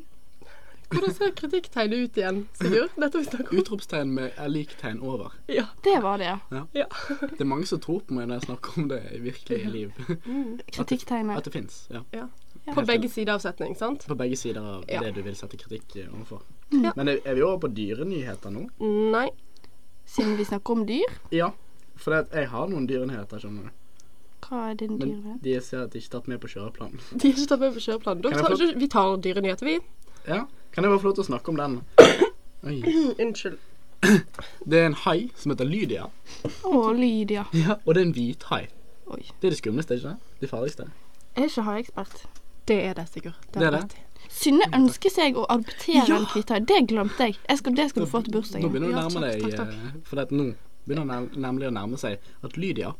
Hvordan ser kritikktegnet ut igjen, Sigurd? Dette vi snakker om. Utropstegn med liktegn over. Ja. Det var det, ja. ja. Det er mange som tror på meg når jeg snakker om det i virkelige liv. Kritikktegnet. At det fins. Ja. ja. Ja. På begge sider av setning, sant? På begge sider av Ja. det du vil sette kritikk eh, overfor. Ja. Men er, er vi over på dyrenyheter nå? Nei. Siden vi snakker om dyr. Ja. For det jeg har noen dyrenheter, skjønner du. Hva er din Men dyrenhet? de ser at de ikke er tatt med på kjøreplanen. De er ikke tatt med på kjøreplanen. Da Kan jeg tar, få- vi tar dyrenyheter, vi. Ja, kan jeg bare få lov til å snakke om den? Oi. Unnskyld. Det er en hai som heter Lydia. Å, Lydia. Ja, og det er en hvithai. Oi. Det er det skumleste, ikke det? Det farligste. Jeg er ikke haiekspert. Det er det, Sigurd. Det er har det. rett i. Synne ønsker seg å adoptere Ja. en hvithai. Det glemte jeg. jeg skal, det skal du få til Nå bursdagen. begynner du å Ja, nærme takk, deg takk, takk. eh, For det at nå begynner nemlig å nærme seg at Lydia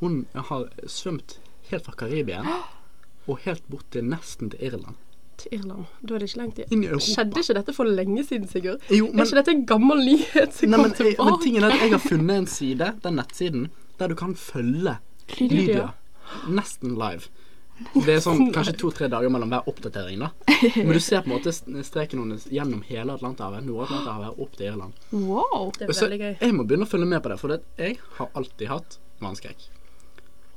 Hun har svømt helt fra Karibia og helt bort til nesten til Irland. Til Irland. Da er det ikke lengt i. Inn Europa. Skjedde ikke dette for lenge siden, Sigurd? Jo, Er ikke dette en gammel nyhet som nei, kom men, jeg, men tilbake? tingen er at jeg har funnet en side, den nettsiden, der du kan følge Lydia nesten live. Det er sånn kanskje to-tre dager mellom hver oppdatering, da. Men du ser på en måte streken hennes gjennom hele Atlanterhavet, Nord-Atlanterhavet, opp til Irland. Wow. Det er Så veldig gøy. jeg må begynne å følge med på det, for det, jeg har alltid hatt vannskrekk.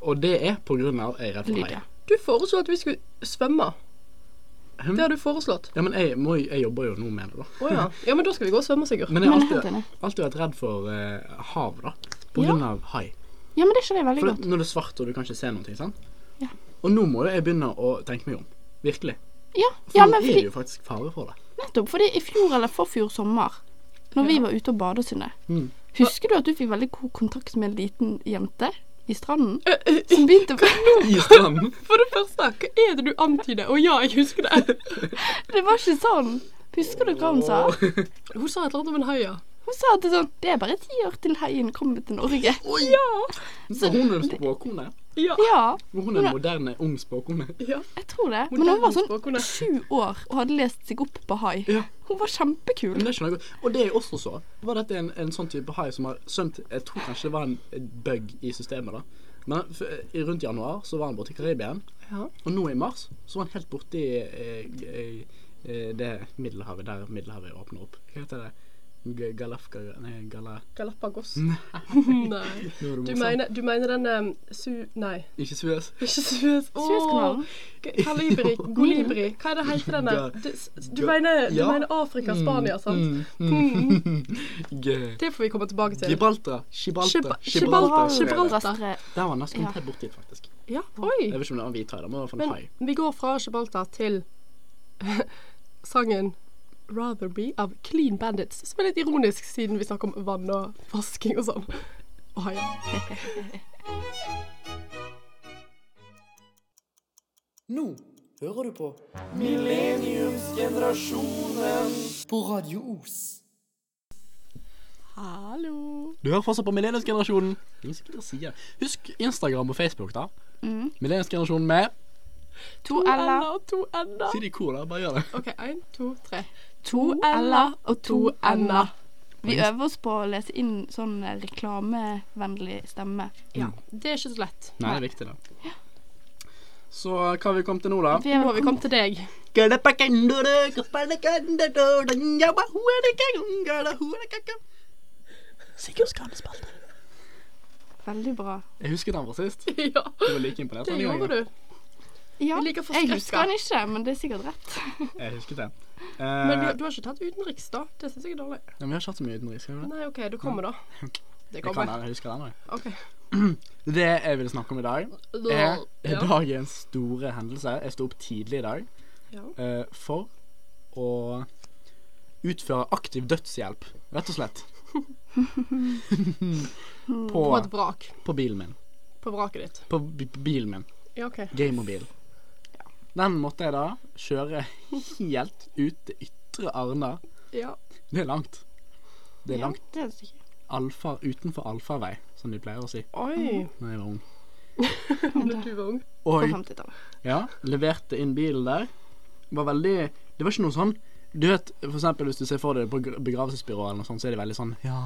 Og det er på grunn av jeg er redd for hai. Du foreslo at vi skulle svømme. Hm? Det har du foreslått. Ja, men jeg, må, jeg jobber jo nå med det, da. Oh, ja. Ja, men da skal vi gå og svømme, Sigurd. Men jeg har er alltid, alltid vært redd for uh, hav, da. På Ja. grunn av hai. Ja, men det skjønner jeg veldig For godt. det, når det er svart og du kan ikke se noe, sant. Ja. Og nå må jeg begynne å tenke meg om. Virkelig. Ja, For ja nå er det jo faktisk fare for det. nettopp. Fordi i fjor eller forfjor sommer, når vi var ute og badet, Synne, Mm. husker du at du fikk veldig god kontakt med en liten jente i stranden? Som begynte å I stranden. For det første, hva er det du antyder? Å ja, jeg husker det. Det var ikke sånn. Husker du hva hun sa? Hun sa et eller annet om en hai, ja. Hun sa at det, er sånn, det er bare ti år til haien kommer til Norge. Oi! Så hun er en spåkone? Ja. Ja, Hun er en moderne, ung spåkone? ja. jeg tror det. Men hun var sånn spåkone. sju år og hadde lest seg opp på hai. Ja. Hun var kjempekul. Men det skjønner jeg godt. Og det jeg også så, var dette en, en sånn type hai som har svømt Jeg tror kanskje det var en bug i systemet, da. Men for, i- rundt januar så var han borte i Karibia. Ja. Og nå i mars så var han helt borte i eh, eh, eh, det Middelhavet, der Middelhavet åpner opp. Hva heter det? Galafka Nei, Gala... Galapagos. Nei. Du mener, du mener den um, su... Nei, Ikke Suez. ikke Suez. Oh. Suezkanalen. Kalibri. Golibri. Hva er det heter denne? Du, du, mener, du Ja. mener Afrika, Spania, sant? Mm, mm. G- Det får vi komme tilbake til. Gibraltar. Gibraltar. Gibraltar. Gibraltar. Der var nesten helt borti, faktisk. Ja, oi. Jeg vet ikke om det var en hvithai, Men vi går fra Gibraltar til sangen Rather Be av Clean Bandits, som er litt ironisk siden vi snakker om vann og vasking og sånn. Oh, ja. Nå hører du på Millenniumsgenerasjonen på Radio Os. Hallo. Du hører fortsatt på Millenniumsgenerasjonen. Husk Instagram og Facebook, da. Mm. Millenniumsgenerasjonen med To L-er. og to n-er. Si det i kor, da. Bare gjør det. OK, én, to, tre. To L-er og to N-er. Vi øver oss på å lese inn sånn eh, reklamevennlig stemme. Ja. Det er ikke så lett. Nei, det er viktig, det. Så hva har vi kommet til nå, da? Vi har vi kommet til deg. Sigurd Skandespalte. veldig bra. Jeg husker den fra sist. ja, Du var like imponert. det gjorde du. Ja, Jeg jeg husker den ikke, men det er sikkert rett. Jeg husket det. Men Eh, du, du har ikke tatt utenriks, da? Det syns jeg er dårlig. ja, vi har ikke hatt så mye utenriks. har vi det? Nei, OK, du kommer, da. Det Jeg kan kommer. den, jeg husker den. òg. Okay. Det jeg vil snakke om i dag, er Ja. dagens store hendelse. Jeg sto opp tidlig i dag Ja. uh, for å utføre aktiv dødshjelp, rett og slett. På på, et vrak. på bilen min. På vraket ditt. På bi- bilen min. Ja, okay. Gamemobil. Den måtte jeg da kjøre helt ut til ytre Arna. Ja. Det er langt. Det er Ja, langt det er alfa, utenfor allfarvei, som de pleier å si Oi. når jeg var ung. Da du var ung. På Og 50-tallet. ja, leverte inn bilen der. Var veldig Det var ikke noe sånn Du vet, for eksempel hvis du ser for deg på begravelsesbyrået eller noe sånt, så er det veldig sånn Ja,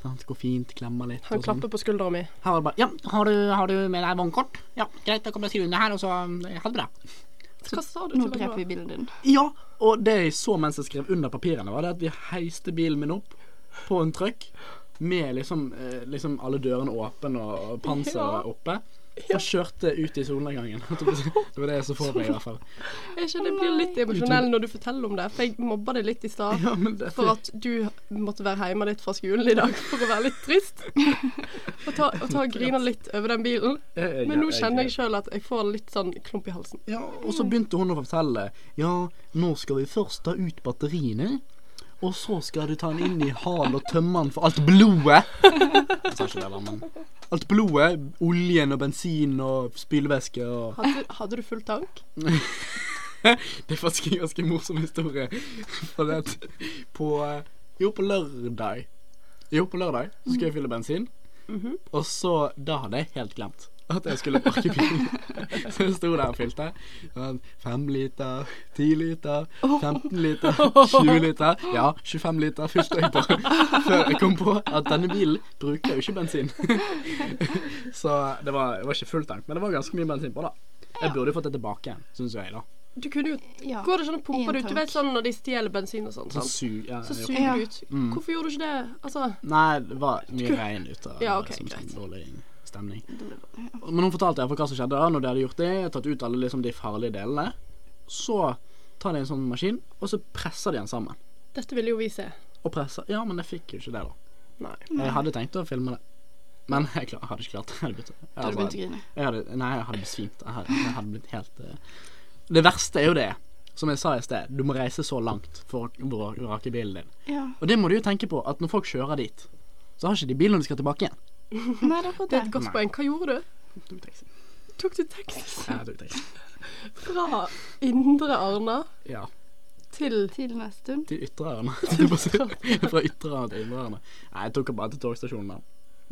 sant, det går fint, klemmer litt Han og sånn. klapper på skuldra mi. Her var det bare Ja, har du, har du med deg vognkort? Ja, greit, da kan jeg skrive under her, og så eh, Ha det bra. Hva sa du Nå dreper vi bilen din. Ja, og det jeg så mens jeg skrev under papirene, var det at vi heiste bilen min opp på en trøkk med liksom, eh, liksom alle dørene åpne og panseret Ja. oppe. og kjørte ut i solnedgangen. Det var det jeg så for meg, i hvert fall. Jeg kjenner jeg blir litt emosjonell når du forteller om det, for jeg mobba deg litt i stad. Ja, det, For at du måtte være hjemme litt fra skolen i dag for å være litt trist. Og ta, og ta og grine litt over den bilen. Men nå kjenner jeg sjøl at jeg får litt sånn klump i halsen. Ja, og så begynte hun å fortelle Ja, nå skal vi først ta ut batteriene Og så skal du ta den inn i halen og tømme den for alt blodet. Jeg sa ikke det da, men Alt blodet, oljen og bensin og spylevæske og Hadde, hadde du full tank? Det er faktisk en ganske morsom historie. For det på Jo, på lørdag. Jo, på lørdag så skal jeg fylle bensin. Og så, da hadde jeg helt glemt at jeg skulle parke bilen. Så jeg sto der og fylte. Sånn, Fem liter, ti liter, 15 liter, 20 liter. Ja, 25 liter fylte jeg på før jeg kom på at denne bilen bruker jo ikke bensin. Så det var, det var ikke full tank, men det var ganske mye bensin på, da. Jeg burde jo fått det tilbake igjen, syns jeg, da. Du kunne jo Ja. Går det sånn å pumpe det ut? Du vet sånn når de stjeler bensin og sånn. Så suger. Ja, Så suger Ja. du ut. Hvorfor gjorde du ikke det? Altså Nei, det var mye regn ute. Ja, okay, greit. Stemning. Men hun fortalte iallfall hva som skjedde da når de hadde gjort det. Tatt ut alle liksom de farlige delene. Så tar de en sånn maskin, og så presser de den sammen. Dette ville jo vi se. Og presser Ja, men jeg fikk jo ikke det, da. Nei. Jeg hadde tenkt å filme det. Men jeg, klar, jeg hadde ikke klart det. Jeg jeg, Da hadde du begynt å grine. nei, jeg hadde besvimt. Jeg hadde, jeg hadde blitt helt uh... Det verste er jo det, som jeg sa i sted, du må reise så langt for å rake vrake bilen din. Ja. Og det må du jo tenke på, at når folk kjører dit, så har ikke de bil når de skal tilbake igjen. Nei, det Det er et godt poeng. Hva gjorde du? Tok taxi. Tok du Texas Jeg tok taxi. fra Indre Arna Ja. til Til Nesttun? Til ytre Arna. Fra ytre Arna til indre Arna. Nei, jeg tok bare til togstasjonen, da.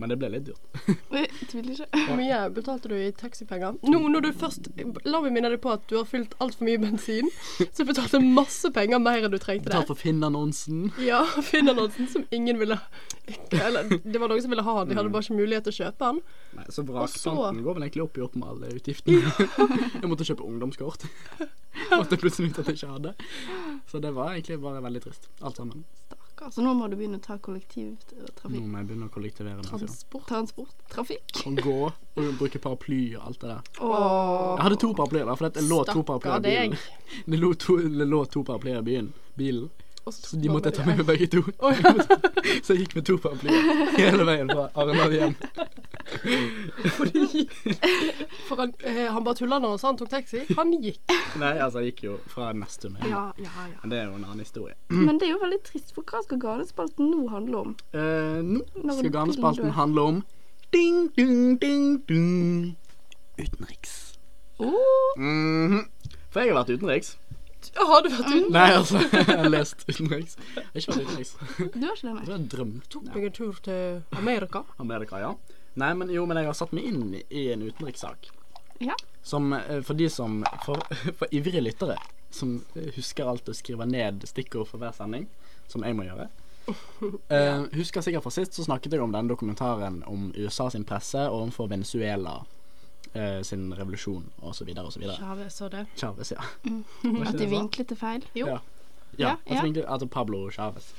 Men det ble litt dyrt. Jeg Tviler ikke. Hvor mye betalte du i taxipenger? Nå når du først La meg minne deg på at du har fylt altfor mye bensin, så betalte du masse penger mer enn du trengte Betalt det. for Finn-annonsen. Ja, Finn-annonsen som ingen ville Eller det var noen som ville ha den, de hadde bare ikke mulighet til å kjøpe den. Nei, så så- vrakpanten går vel egentlig opp i opp med alle utgiftene. jeg måtte kjøpe ungdomskort. Måtte plutselig ut at jeg ikke hadde. Så det var egentlig bare veldig trist, alt sammen. Stakkar. Så nå må du begynne å ta Nå må jeg begynne å kollektivere meg. Transport. Transport. Trafikk. Og gå og bruke paraply og alt det der. Åh. Jeg hadde to paraplyer, for det lå to paraplyer i bilen. Det lå to, det lå to paraplyer i byen, bilen. Og Så de måtte jeg ta med meg begge to. Så jeg gikk med to paraplyer hele veien fra Arendal hjem. For han, eh, han bare tulla når han sa han tok taxi. Han gikk. Nei, altså, han gikk jo fra Nesttun. hjem. Ja, ja, ja. Men det er jo en annen historie. Men det er jo veldig trist, for hva skal Ganespalten nå handle om? Eh, nå Når skal Ganespalten handle om ding, ding, ding, ding utenriks. Oh, Mhm. For jeg har vært utenriks. Har du vært utenriks? Nei, altså, jeg har lest utenriks. Jeg har ikke vært utenriks. du har ikke det, Det nei? var en drøm. Tok meg en tur til Amerika. Amerika, ja. Nei, men jo, men jeg har satt meg inn i en utenrikssak. Ja. Som eh, for de som For, for ivrige lyttere som eh, husker alt og skriver ned stikkord for hver sending, som jeg må gjøre. Uh, husker sikkert fra sist så snakket jeg om den dokumentaren om USA sin presse overfor Venezuela eh, sin revolusjon osv. osv. Chavez og det. Chavez, ja. At de vinklet til feil? Jo. Ja. Ja, Ja, ja. Vinklet, altså Pablo Chavez.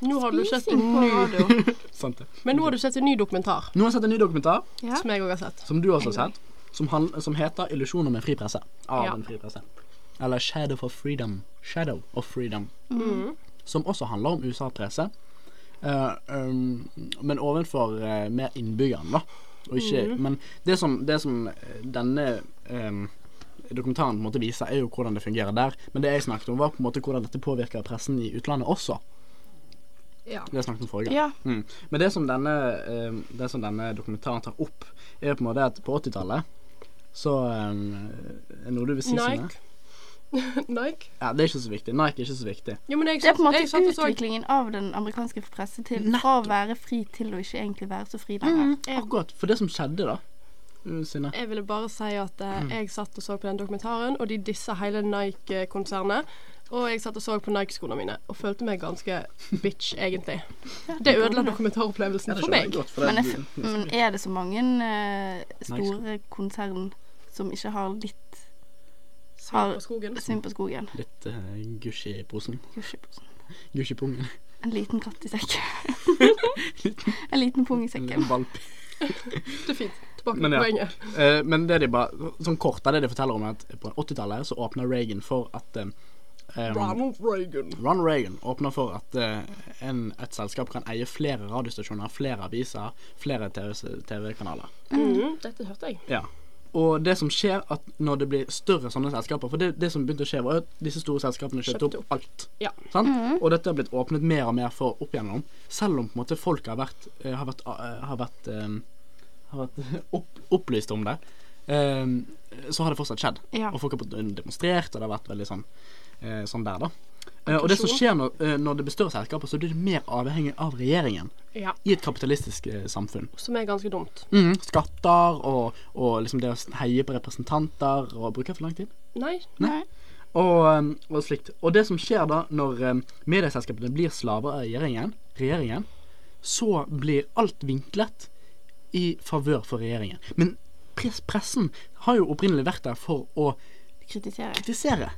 Nå har du sett en ny det. Men nå har du sett en ny dokumentar, Nå har jeg sett en ny dokumentar Ja. som jeg òg har sett. som du også har sett, som, han, som heter 'Illusjoner med fri presse'. Av Ja. en fri presse. Eller 'Shadow of Freedom'. Shadow of Freedom. Mm. Som også handler om USA-presse. Uh, um, men ovenfor uh, mer innbyggerne, da. Og ikke, Mm. Men det som, det som eh, denne um, dokumentaren på en måte viser, er jo hvordan det fungerer der. Men det jeg snakket om, var på en måte hvordan dette påvirker pressen i utlandet også. Ja. Det snakket om forrige gang. Ja. Mm. Men det som, denne, um, det som denne dokumentaren tar opp, er på en måte at på 80-tallet så um, Er noe du vil si? Nike. Nike. Ja, det er ikke så viktig. Nike er ikke så viktig. Jo, men jeg Det er på en måte jeg så utviklingen av den amerikanske presse til fra å være fri til å ikke egentlig være så fri lenger. Akkurat. For det som skjedde, da Sine. Jeg ville bare si at eh, Mm. jeg satt og så på den dokumentaren, og de dissa hele Nike-konsernet. Og jeg satt og så på Nike-skoene mine og følte meg ganske bitch, egentlig. Det ødela dokumentaropplevelsen for meg. For Men, er det så mange eh, store konsern som ikke har litt Svin på skogen. på skogen? Litt uh, Gucci i posen. Gucci-posen. Gucci-pungen. En liten katt i sekken. en liten pung i sekken. En valp. Det er fint. tilbake Men til ja. poenget. Uh, men det de bare Sånn kort av det de forteller om, er at på 80-tallet så åpna Reagan for at eh, eh, Ronald Reagan. Ron Reagan åpner for at uh, en, et selskap kan eie flere radiostasjoner, flere aviser, flere TV- TV-kanaler. Mhm, dette hørte jeg. ja. Og det som skjer at når det blir større sånne selskaper For det, det som begynte å skje, var at disse store selskapene kjøpte opp alt. Ja. Sant? Og dette har blitt åpnet mer og mer for opp igjennom. Selv om på en måte folk har vært eh, Har vært, eh, har vært, eh, har vært opp, opplyst om det, så har det fortsatt skjedd. Ja. Og folk har demonstrert, og det har vært veldig sånn, sånn der, da. Eh, og det som skjer når, uh, når det større selskaper, så blir det mer avhengig av regjeringen ja. i et kapitalistisk uh, samfunn. Som er ganske dumt. Mm, Skatter og, og liksom det å heie på representanter og Bruker jeg for lang tid? Nei. Nei. Og, og slikt. Og det som skjer da, når medieselskapene blir slaver av regjeringen, regjeringen, så blir alt vinklet i favør for regjeringen. Men pressen har jo opprinnelig vært der for å Kritisere. kritisere.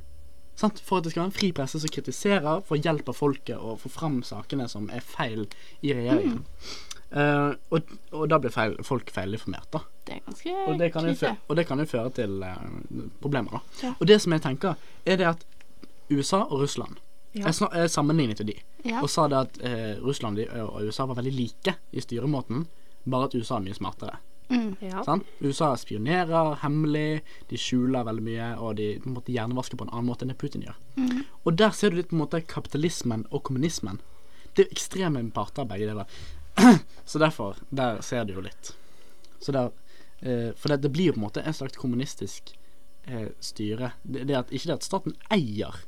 Sant? For at det skal være en fri presse som kritiserer, for hjelp av folket og få fram sakene som er feil i regjeringen. Eh, og, og da blir feil, folk feilinformert, da. Det er ganske Og det kan jo krise. føre, og det kan jo føre til uh, problemer, da. Ja. Og det som jeg tenker, er det at USA og Russland Ja. Jeg, snak, jeg sammenlignet jo de, Ja. og sa det at uh, Russland og USA var veldig like i styremåten, bare at USA er mye smartere. Mm. Ja. Sant? USA spionerer hemmelig, de skjuler veldig mye, og de på en måte hjernevasker på en annen måte enn det Putin gjør. Mm. Og der ser du litt på en måte kapitalismen og kommunismen. Det er jo ekstreme parter, begge deler. Så derfor, der ser du jo litt. Så der, eh, for det, det blir jo på en måte en slags kommunistisk eh, styre. Det, det at, ikke det at staten eier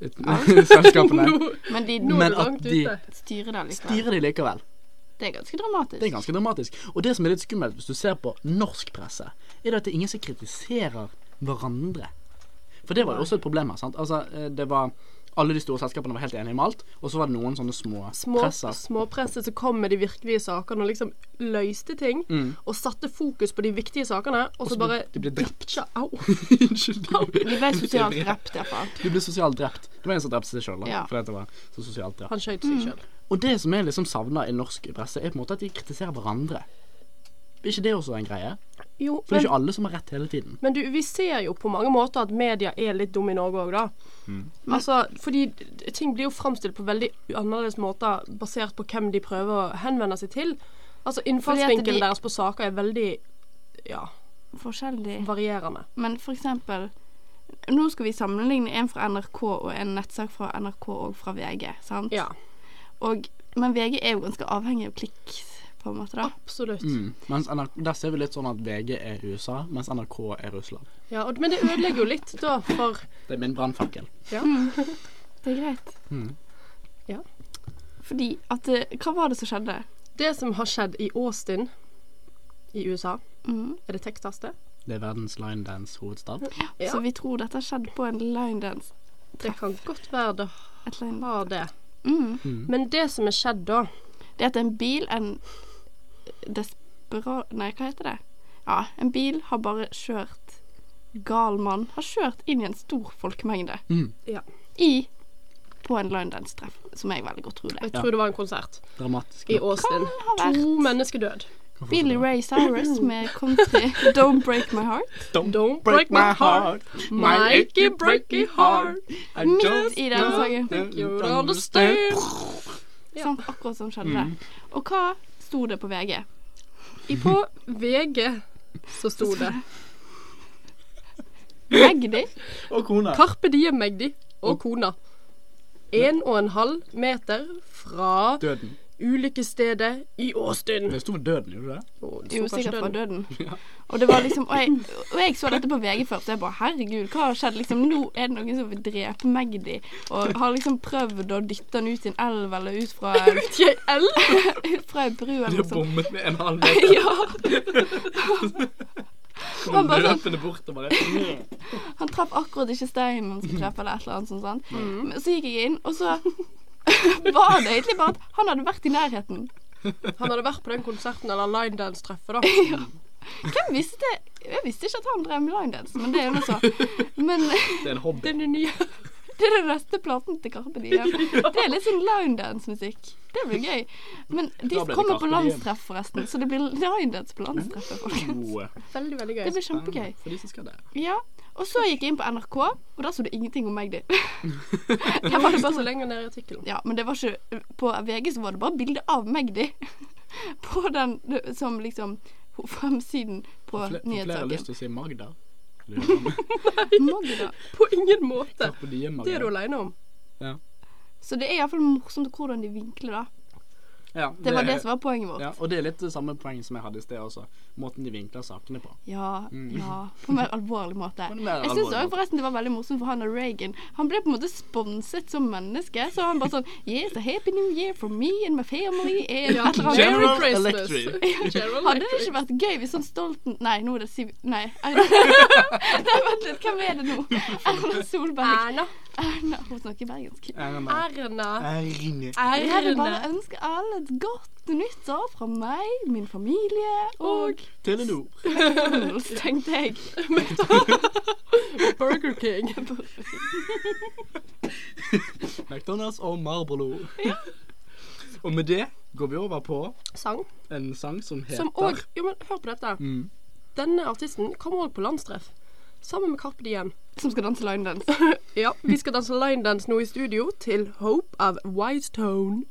selskapene, selskapene, Men de Men at de- styrer det likevel. styrer de likevel. Det er ganske dramatisk. Det er ganske dramatisk. Og det som er litt skummelt hvis du ser på norsk presse, er at det er ingen som kritiserer hverandre. For det var jo også et problem her. sant? Altså, eh, det var Alle de store selskapene var helt enige om alt, og så var det noen sånne små, Små, presser. småpresse som kom med de virkelige sakene og liksom løste ting. Og satte fokus på de viktige sakene, og så bare de ble drept. Au. De ble sosialt drept, iallfall. De ble sosialt drept. Det var en som drepte seg sjøl, Ja. For dette var så sosialt drept. Han skjøt seg sjøl. Og det som jeg liksom savner i norsk presse, er på en måte at de kritiserer hverandre. Er ikke det også en greie? Jo, For det er men, ikke alle som har rett hele tiden. men du, vi ser jo på mange måter at media er litt dum i Norge òg, da. Altså, fordi ting blir jo framstilt på veldig annerledes måter basert på hvem de prøver å henvende seg til. Altså, innfallsvinkelen de- deres på saker er veldig ja, Forskjellig. varierende. Men for eksempel Nå skal vi sammenligne en fra NRK og en nettsak fra NRK og fra VG, sant? Ja, Og, men VG er jo ganske avhengig av klikk, på en måte, da. absolutt. Mm. Mens NRK, der ser vi litt sånn at VG er USA, mens NRK er Russland. Ja, og, men det ødelegger jo litt, da, for Det er min brannfakkel. ja. Det er greit. Mm. Ja. Fordi at eh, Hva var det som skjedde? Det som har skjedd i Austin i USA, Mhm. er det Texas, det? Det er verdens linedance-hovedstad. Ja. Så vi tror dette har skjedd på en linedance. Det kan godt være det har det. Mm. Men det som er skjedd da Det at en bil, en desperat Nei, hva heter det? Ja, en bil har bare kjørt Gal mann har kjørt inn i en stor folkemengde Mm. Ja. i på en line dance-treff, som jeg veldig godt tror det. Jeg tror det var en konsert Dramatisk. i Austin. To mennesker død. Billy Ray Cyrus med country 'Don't Break My Heart'. Don't break my heart, my achy breaky heart. I Midt i den sangen. Think you understand. Ja. Sånn akkurat som skjedde det. Og hva sto det på VG? I på VG så sto det Magdi? Og kona. Carpe Diem Magdi og kona. En og en halv meter fra Døden. Ulykkesstedet i Austin. Det sto døden, gjorde det? Det Jo, sikkert fra døden. døden. Og det var liksom og jeg, og jeg så dette på VG først, og jeg bare herregud, hva har skjedd? Liksom, nå er det noen som vil drepe Magdi, og har liksom prøvd å dytte han ut i en elv eller ut fra, Ut i ei elv! ut fra ei bru eller De noe har bommet med en halv meter. Ja. Han bare sånn- Han traff akkurat ikke steinen han skulle treffe, eller et eller annet sånt. Mm. Så gikk jeg inn, og så var det egentlig bare at han hadde vært i nærheten. Han hadde vært på den konserten eller line dance-treffet, da. Hvem visste Jeg visste ikke at han drev med linedance, men det er jo noe så. Men Det er en hobby. Den er ny. Det er den neste platen til Carpe Diem. Det er litt sånn linedance-musikk. Det blir gøy. Men de det kommer på landstreff, forresten, så det blir linedance på landstreffet, folkens. Veldig, veldig gøy. Det blir kjempegøy. For de som skal der. Ja. Og så gikk jeg inn på NRK, og der sto det ingenting om Magdi. Der var det bare Så lenge lenger ned i artikkelen. Ja, men det var ikke På VG så var det bare bilde av Magdi. På den som liksom fremsiden på nyhetssaken. flere har lyst til å si Magda. Eller Magda. På ingen måte. Det er du aleine om. Ja. Så det er iallfall morsomt hvordan de vinkler, da. Ja, Det var det som var poenget vårt. Ja, og det er litt det samme poenget som jeg hadde i sted også. Måten de vinkler sakene på. Ja, ja. På en mer alvorlig måte. Mer Jeg syns òg forresten det var veldig morsomt for han og Reagan. Han ble på en måte sponset som menneske. Så han bare sånn Yes, a happy new year for me and my family. And Ja. General Merry Christmas. Electric. Hadde det ikke vært gøy hvis sånn Stolten Nei, nå er det Siv... Nei. Nei, vent litt. Hvem er det nå? Erna Solberg. Erna. Erna. Hun snakker bergensk. Erna. Erna. Erne. Jeg vil bare ønske alle et godt nyttår fra meg, min familie og Telenor. McDonald's, tenkte jeg. Burger King. McDonald's og Marlboro. Og med det går vi over på Sang. en sang som heter Som òg Jo, men hør på dette. Mm. Denne artisten kommer òg på landstreff. Sammen med Carpe Diem. Som skal danse linedance. Ja, vi skal danse linedance nå i studio til Hope av Wise Tone.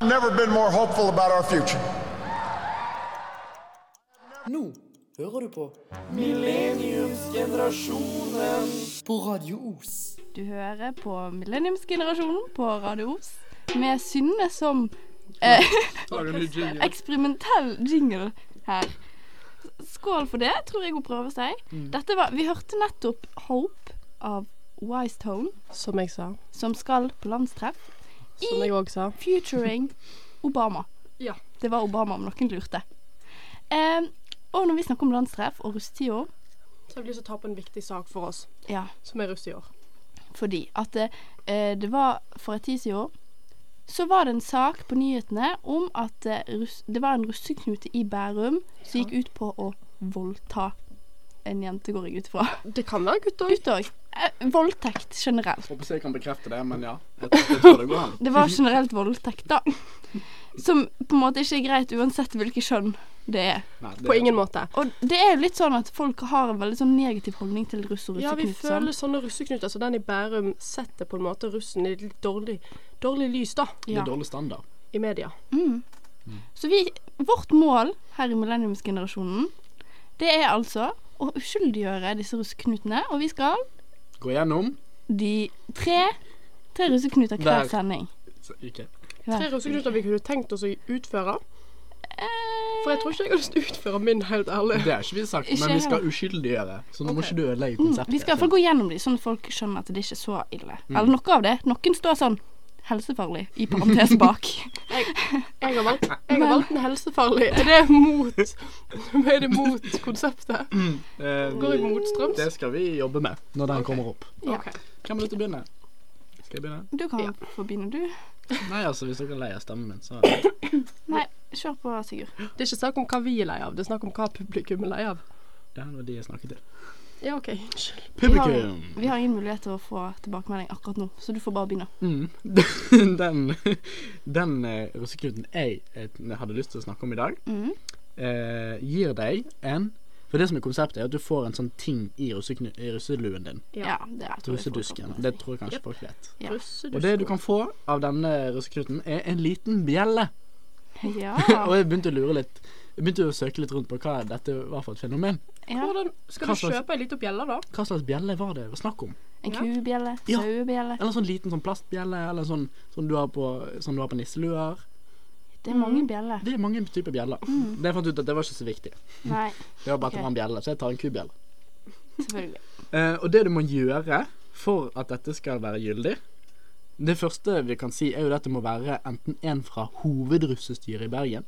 Never been more hopeful about our future. Nå hører du på Millenniumsgenerasjonen på Radio Os. Du hører på Millenniumsgenerasjonen på Radio Os med Synne som eh, eksperimentell jingle her. Skål for det, tror jeg hun prøver seg. Dette var, Vi hørte nettopp Hope av Wise Tone, Som jeg sa. som skal på landstreff. Som jeg òg sa. Futuring Obama. Ja. Det var Obama, om noen lurte. Eh, og når vi snakker om landstreff og russetida Så jeg vil lyst til å ta på en viktig sak for oss, Ja, som er russ i år. fordi at det, eh, det var for et siden så var det en sak på nyhetene om at eh, russ, det var en russeknute i Bærum som gikk ut på å voldta en jente, går jeg ut ifra. Det kan være gutt òg. Gutt òg. Eh, voldtekt generelt. Håper jeg kan bekrefte det, men ja. Jeg, jeg tror det går an. Det var generelt voldtekt, da. Som på en måte ikke er greit uansett hvilket kjønn det er. Nei, det På er- ingen måte. Og det er jo litt sånn at folk har en veldig sånn negativ holdning til russ og Ja, vi sånn. føler sånne russeknuter så den i Bærum setter på en måte russen i litt dårlig, dårlig lys, da, Det er dårlig standard. i media. Mm. Så vi, vårt mål her i millenniumsgenerasjonen, det er altså å uskyldiggjøre disse russeknutene. Og vi skal Gå gjennom. de tre, tre russeknuter hver Der. sending. Hver. Tre russeknuter vi kunne tenkt oss å utføre. For jeg tror ikke jeg har lyst til å utføre min, helt ærlig. Det har ikke vi sagt, men vi skal uskyldiggjøre. Så nå må ikke du ødelegge mm, vi skal i hvert fall gå gjennom de, sånn at folk skjønner at det ikke er så ille. Eller noe av det. Noen står sånn helsefarlig i parentes bak. Jeg har valgt, jeg har valgt en helsefarlig. Er det mot Er det mot konseptet? Eh, Går jeg motstrøms? Det skal vi jobbe med når den okay. kommer opp. Ja. Ok. Hvem vil du til å begynne? Skal jeg begynne? Du kan Ja. få begynne, du. Nei, altså, hvis dere er lei av stemmen min, så Nei, kjør på, Sigurd. Det er ikke snakk om hva vi er lei av, det er snakk om hva publikum er lei av. Det er noe de jeg snakket til. Ja, OK. Publikum. Vi har, vi har ingen mulighet til å få tilbakemelding akkurat nå, så du får bare begynne. Mm. Den, den eh, russeknuten jeg, eh, hadde lyst til å snakke om i dag, Mm. eh, gir deg en For det som er konseptet, er at du får en sånn ting i, russeknu- i russeluen din. Ja, det er tror jeg Russedusken. Det tror jeg kanskje Yep. folk vet. Ja. Og det du kan få av denne russeknuten, er en liten bjelle. Ja. Og jeg begynte å lure litt Jeg begynte å søke litt rundt på hva dette var for et fenomen. ja. Hvordan skal du slags- kjøpe ei lita bjelle, da? Hva slags bjelle var det det snakk om? En kubjelle, Ja. sauebjelle. Eller sånn liten sånn plastbjelle, eller sånn som du har på, sånn du har på nisseluer. Det er mange bjeller. Det er mange typer bjeller. Det jeg fant ut at det var ikke så viktig. Nei, Det var bare at det var en bjelle, så jeg tar en kubjelle. selvfølgelig. Uh, og det du må gjøre for at dette skal være gyldig Det første vi kan si, er jo at det må være enten en fra hovedrussestyret i Bergen,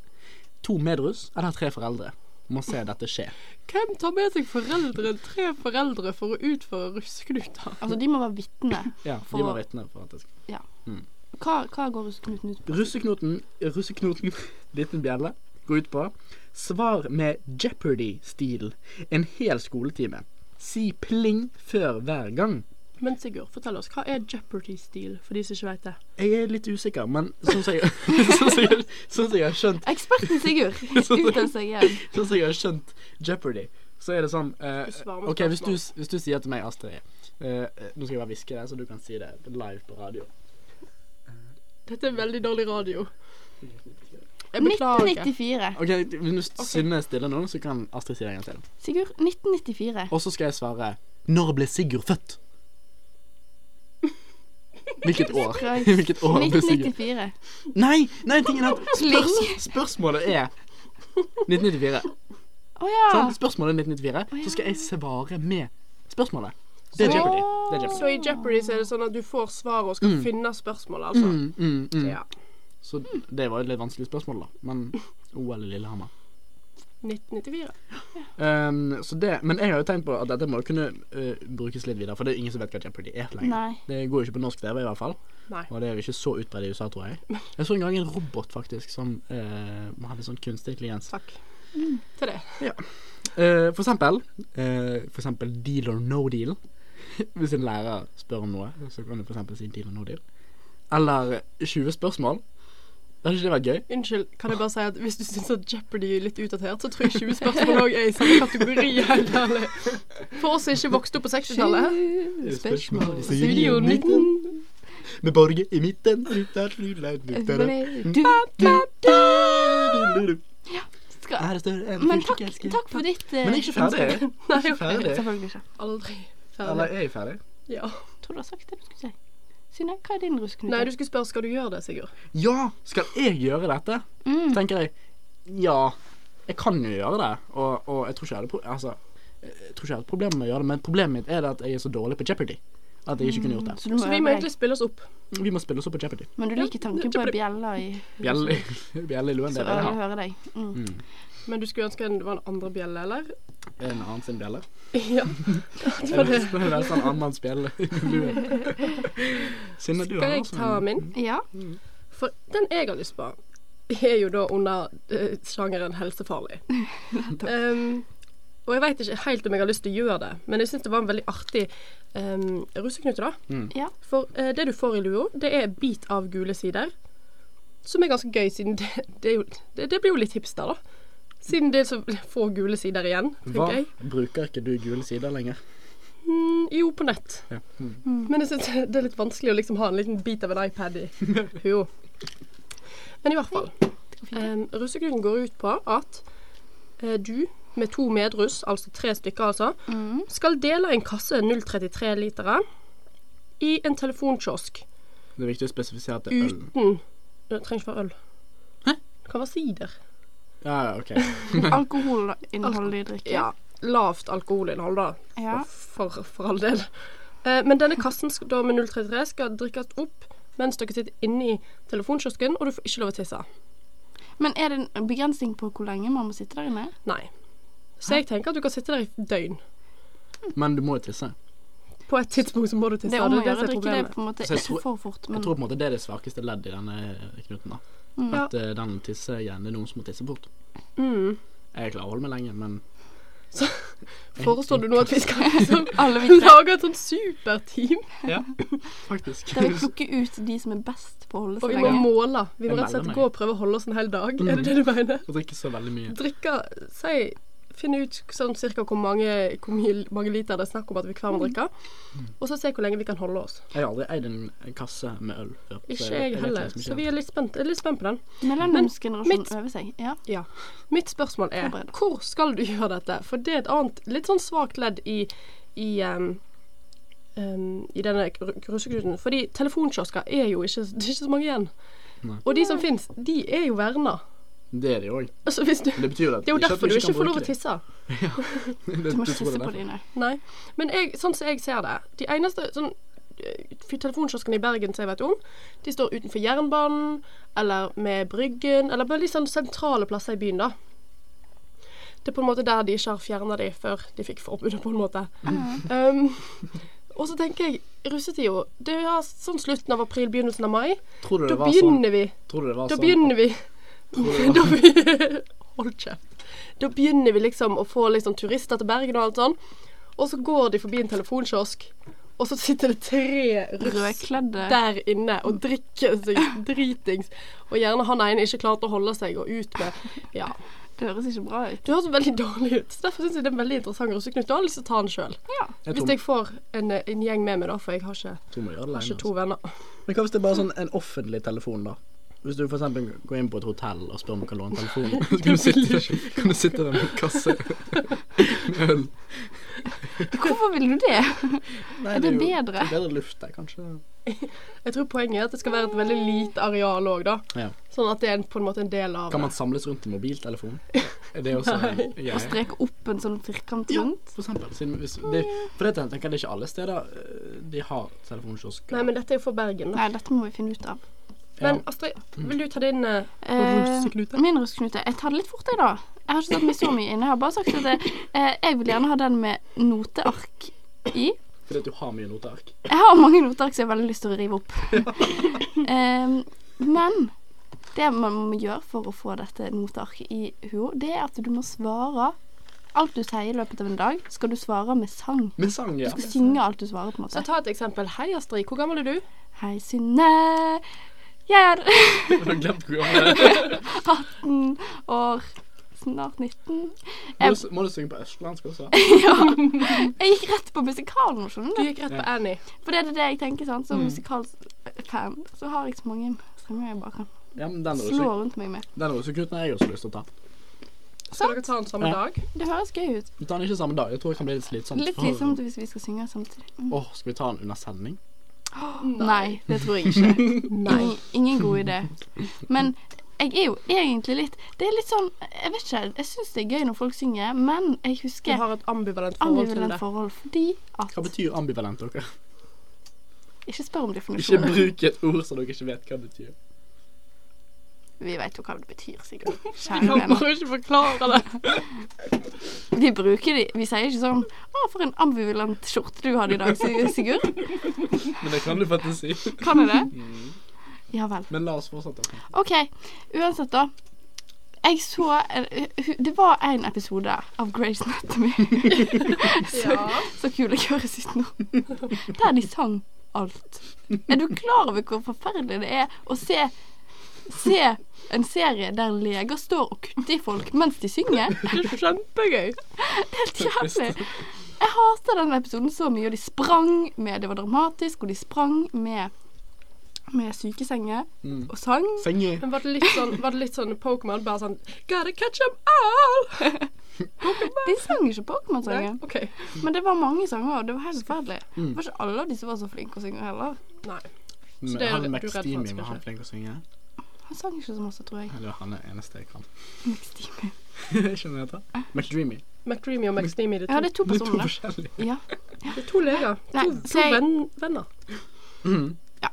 to medrus eller tre foreldre. Må se dette skje. Hvem tar med seg foreldre, tre foreldre for å utføre russeknuter? Altså, de må være vitne. Ja, For de må må vitne faktisk. Ja. det Hva, hva går russeknuten ut på? Russeknoten, russeknuten liten bjelle, går ut på Svar med Jeopardy-stil en hel skoletime. Si pling før hver gang. Men Sigurd, fortell oss, hva er Jeopardy-stil, for de som ikke vet det? Jeg er litt usikker, men sånn som jeg, sånn som jeg, sånn som jeg har skjønt Eksperten Sigurd uten seg igjen. Sånn som jeg har skjønt Jeopardy, så er det sånn eh, med OK, hvis du, hvis du sier til meg, Astrid uh, Nå skal jeg bare hviske det, så du kan si det live på radio. Dette er veldig dårlig radio. Jeg beklager. 1994. OK, hvis du Synne er stille nå, så kan Astrid si det en gang til. Sigurd, 1994. Og så skal jeg svare Når ble Sigurd født? Hvilket år? Hvilket år ble Sigurd 1994. Nei! nei, tingen er at spørs, Spørsmålet er 1994. Å ja. Sant? Spørsmålet er 1994. Så skal jeg svare med spørsmålet. Det er Så- Jeopardy. Det er Jeopardy. Så i Jeopardy så er det sånn at du får svaret og skal finne spørsmålet, altså. Mm, mm, mm. Ja. Så det var jo et litt vanskelig spørsmål, da. Men OL i Lillehammer. 1994. Um, så det, men jeg har jo tenkt på at dette må kunne uh, brukes litt videre, for det er ingen som vet hva Jeopardy er lenger. Nei. Det går jo ikke på norsk TV, i hvert fall. Nei. Og det er jo ikke så utbredt i USA, tror jeg. Jeg så en gang en robot faktisk som uh, hadde sånn kunstig intelligens. Takk. Til det. Eh, for eksempel eh, For eksempel deal or no deal. Hvis en lærer spør om noe, så kan du for eksempel si deal or no deal. Eller 20 spørsmål. Hadde ikke det vært gøy? Unnskyld, kan jeg bare si at hvis du syns at Jeopardy er litt utdatert, så tror jeg 20 spørsmål òg er i samme kategori. helt ærlig. For oss som ikke vokste opp på 60-tallet. Spørsmål. Studio 19. Med Borge i midten. Skal, Er større enn men takk, ikke takk for ditt Men jeg er ikke ferdig. Nei, Ikke ferdig. Selvfølgelig ikke. aldri Eller er jeg ferdig? Ja. Tror du har sagt det du skulle si. Synne, hva er din russeknute? Nei, du skulle spørre skal du gjøre det, Sigurd. Ja! Skal jeg gjøre dette? Mm. Tenker jeg. Ja, jeg kan jo gjøre det. Og, og jeg tror ikke jeg hadde altså, jeg tror ikke jeg hadde problemer med å gjøre det, men problemet mitt er det at jeg er så dårlig på Jeopardy. At jeg ikke kunne gjort det. Så Så vi må egentlig spille oss opp. Vi må spille oss opp på Jeopardy. Men du liker tanken på bjella i Bjelle Bjelle i luen, Så ha. hører deg. Mm. Men du skulle ønske det var en andre bjelle, eller? En annen sin bjelle. Ja. Det er vel sånn annenmanns bjelle i luen. Synne, du Skal har jeg ta sånn min? Ja. For den jeg har lyst på, er jo da under uh, sjangeren helsefarlig. um, og jeg veit ikke helt om jeg har lyst til å gjøre det, men jeg syns det var en veldig artig um, russeknute, da. Ja. For uh, det du får i lua, det er bit av gule sider. Som er ganske gøy, siden det, det, er jo, det, det blir jo litt hipster, da. Siden det er så få gule sider igjen, Hva? jeg. Bruker ikke du gule sider lenger? Mm, jo, på nett. Ja. Mm. Men jeg syns det er litt vanskelig å liksom ha en liten bit av en iPad i Jo. Men i hvert fall. Um, russeknuten går ut på at uh, du, med to medruss, altså tre stykker altså, Mm. skal dele en kasse 033-litere i en telefonkiosk Det er viktig å spesifisere at det er øl. uten Det trenger ikke være øl. Hæ? Det kan være sider. Ja, ja, OK. i drikken. Ja. Lavt alkoholinnhold, da. Ja. For, for all del. Eh, men denne kassen skal, da med 033 skal drikkes opp mens dere sitter inne i telefonkiosken, og du får ikke lov å tisse. Men er det en begrensning på hvor lenge man må sitte der inne? Nei. Så jeg tenker at du kan sitte der i døgn. Men du må jo tisse. På et tidspunkt så må du tisse. Det er om å gjøre å drikke det på en måte ikke tror- for fort, men Jeg tror på en måte det er det svakeste leddet i denne knuten. da Ja. At uh, den tisser er noen som må tisse fort. Mm. Jeg klarer å holde meg lenge, men Foreslår du nå at vi skal liksom alle lage et sånt superteam? Ja, faktisk. Der vi plukker ut de som er best på å holde seg Og seg vi må måle. Vi må rett og slett gå og prøve å holde oss en hel dag. Er det det du mener? Og drikke så veldig mye. Drikke Si Finne ut sånn cirka hvor mange, hvor mange liter det er snakk om at vi hver må drikke. Og så se hvor lenge vi kan holde oss. Jeg har aldri eid en kasse med øl før. Ikke jeg, jeg heller. Så vi er litt spent, er litt spent på den. Millenniumsgenerasjonen mitt- øver seg. Ja. Ja. Mitt spørsmål er hvor skal du gjøre dette? For det er et annet litt sånn svakt ledd i, i um, um, i denne russekursen. Fordi telefonkiosker er jo ikke Det er ikke så mange igjen. Nei. Og de som fins, de er jo verna. Det er de òg. Altså du Det betyr jo at Det er jo ikke derfor du ikke får lov å tisse. Det- Du må ikke er på dine. Nei. Men jeg, sånn som jeg ser det De eneste sånn eh, Telefonkioskene i Bergen som jeg vet om, de står utenfor jernbanen, eller med Bryggen, eller litt sånn sentrale plasser i byen, da. Det er på en måte der de ikke har fjerna de før de fikk forbudet, på en måte. Um, og så tenker jeg russetida Det er sånn slutten av april, begynnelsen av mai. Tror du Da det var sånn? begynner vi. Tror du det var Da sånn? begynner vi. Da Hold kjeft. Da begynner vi liksom å få liksom turister til Bergen og alt sånn. Og så går de forbi en telefonkiosk, og så sitter det tre russ Rødkledde. der inne og drikker seg dritings. Og gjerne han ene ikke klarte å holde seg og ut med Ja. Det høres ikke bra ut. Det høres veldig dårlig ut. Så Derfor syns jeg det er en veldig interessant russeknut. Jeg har lyst til å ta den sjøl. Ja. Hvis jeg får en, en gjeng med meg, da, for jeg har ikke, det har ikke to Altså. venner. Men hva hvis det er bare sånn en offentlig telefon, da? Hvis du eksempel går inn på et hotell og spør om du kan låne telefonen, kan du sitte, kan du sitte der med en kasse med øl. Hvorfor vil du det? Nei, Er det jo- bedre? det er bedre luft der, kanskje. Jeg tror poenget er at det skal være et veldig lite areal òg, da. Ja. Sånn at det er en, på en måte en del av Kan man samles rundt en mobiltelefon? Er det også en Og streke opp en sånn firkant Ja, for eksempel. Hvis det, for det tenker jeg det er ikke alle steder eh, de har telefonkiosker. Nei, men dette er jo for Bergen, da. Nei, dette må vi finne ut av. Men Astrid, vil du ta din uh, Eh, russeknute? min russeknute. Jeg tar det litt fort, jeg, da. Jeg har ikke satt meg så mye inn. Jeg har bare sagt at jeg, eh, jeg vil gjerne ha den med noteark i. Fordi at du har mye noteark. Jeg har mange noteark som jeg har veldig lyst til å rive opp. Em, men det man må gjøre for å få dette notearket i huet, det er at du må svare alt du sier i løpet av en dag, skal du svare med sang. Med sang, ja. Du skal synge alt du svarer, på en måte. Så ta et eksempel. Hei, Astrid. Hvor gammel er du? Hei, Synne. Jeg er Jeg har glemt hvor gammel jeg er. 18 år. Snart 19. Må du, må du synge på østlandsk også? Ja. Jeg gikk rett på musikalen skjønner Du du. gikk rett på Annie. For det er det jeg tenker, sant. Som musikalfan så har jeg så mange stemmer jeg bare kan Ja, men slå rundt meg med. den russeknuten har jeg også lyst til å ta. Skal dere ta den samme Ja. dag? Det høres gøy ut. Vi tar den ikke samme dag. Jeg tror det kan bli litt slitsomt. Litt slitsomt hvis vi skal synge samtidig. Mm. Oh, skal vi ta den under sending? Nei, det tror jeg ikke. Ingen, ingen god idé. Men jeg er jo egentlig litt Det er litt sånn Jeg vet ikke. Jeg syns det er gøy når folk synger, men jeg husker Du har et ambivalent forhold til det. forhold fordi at Hva betyr ambivalent, dere? Ikke spør om definisjonen. Ikke bruk et ord som dere ikke vet hva det betyr. Vi vet jo hva det betyr, sikkert. Jeg Kjære kan venner. bare ikke forklare det. Vi bruker de Vi sier ikke sånn 'Å, for en ambivalent skjorte du hadde i dag, Sigurd'. Men det kan du faktisk si. Kan jeg det? Ja vel. Men la oss fortsette. OK. Uansett, da. Jeg så Det var en episode av Grace Anatomy. så, så kul jeg høres ut nå. Der de sang alt. Er du klar over hvor forferdelig det er å se Se en serie der leger står og kutter i folk mens de synger? Det er kjempegøy. Helt jævlig. Jeg hater den episoden så mye, og de sprang med Det var dramatisk, og de sprang med med sykesenger Mm. og sang. Senge. Men var det litt sånn, var det litt sånn Pokémon? Bare sånn Gotta catch them all! De sang ikke Pokémon-sangen. Okay. Men det var mange sanger, og det var helt forferdelig. Mm. Det var ikke alle av de som var så flinke å synge heller. Nei. Men det er han Max skal var han flink å synge? Han sang ikke så masse, tror jeg. Eller han er eneste jeg kan. McSteamy. Skjønner det heter. McDreamy. McDreamy og McSteamy, det Ja, er det to, er to Det er to forskjellige. Ja. det er to leger. Nei, To, to jeg- venn, venner. Ja.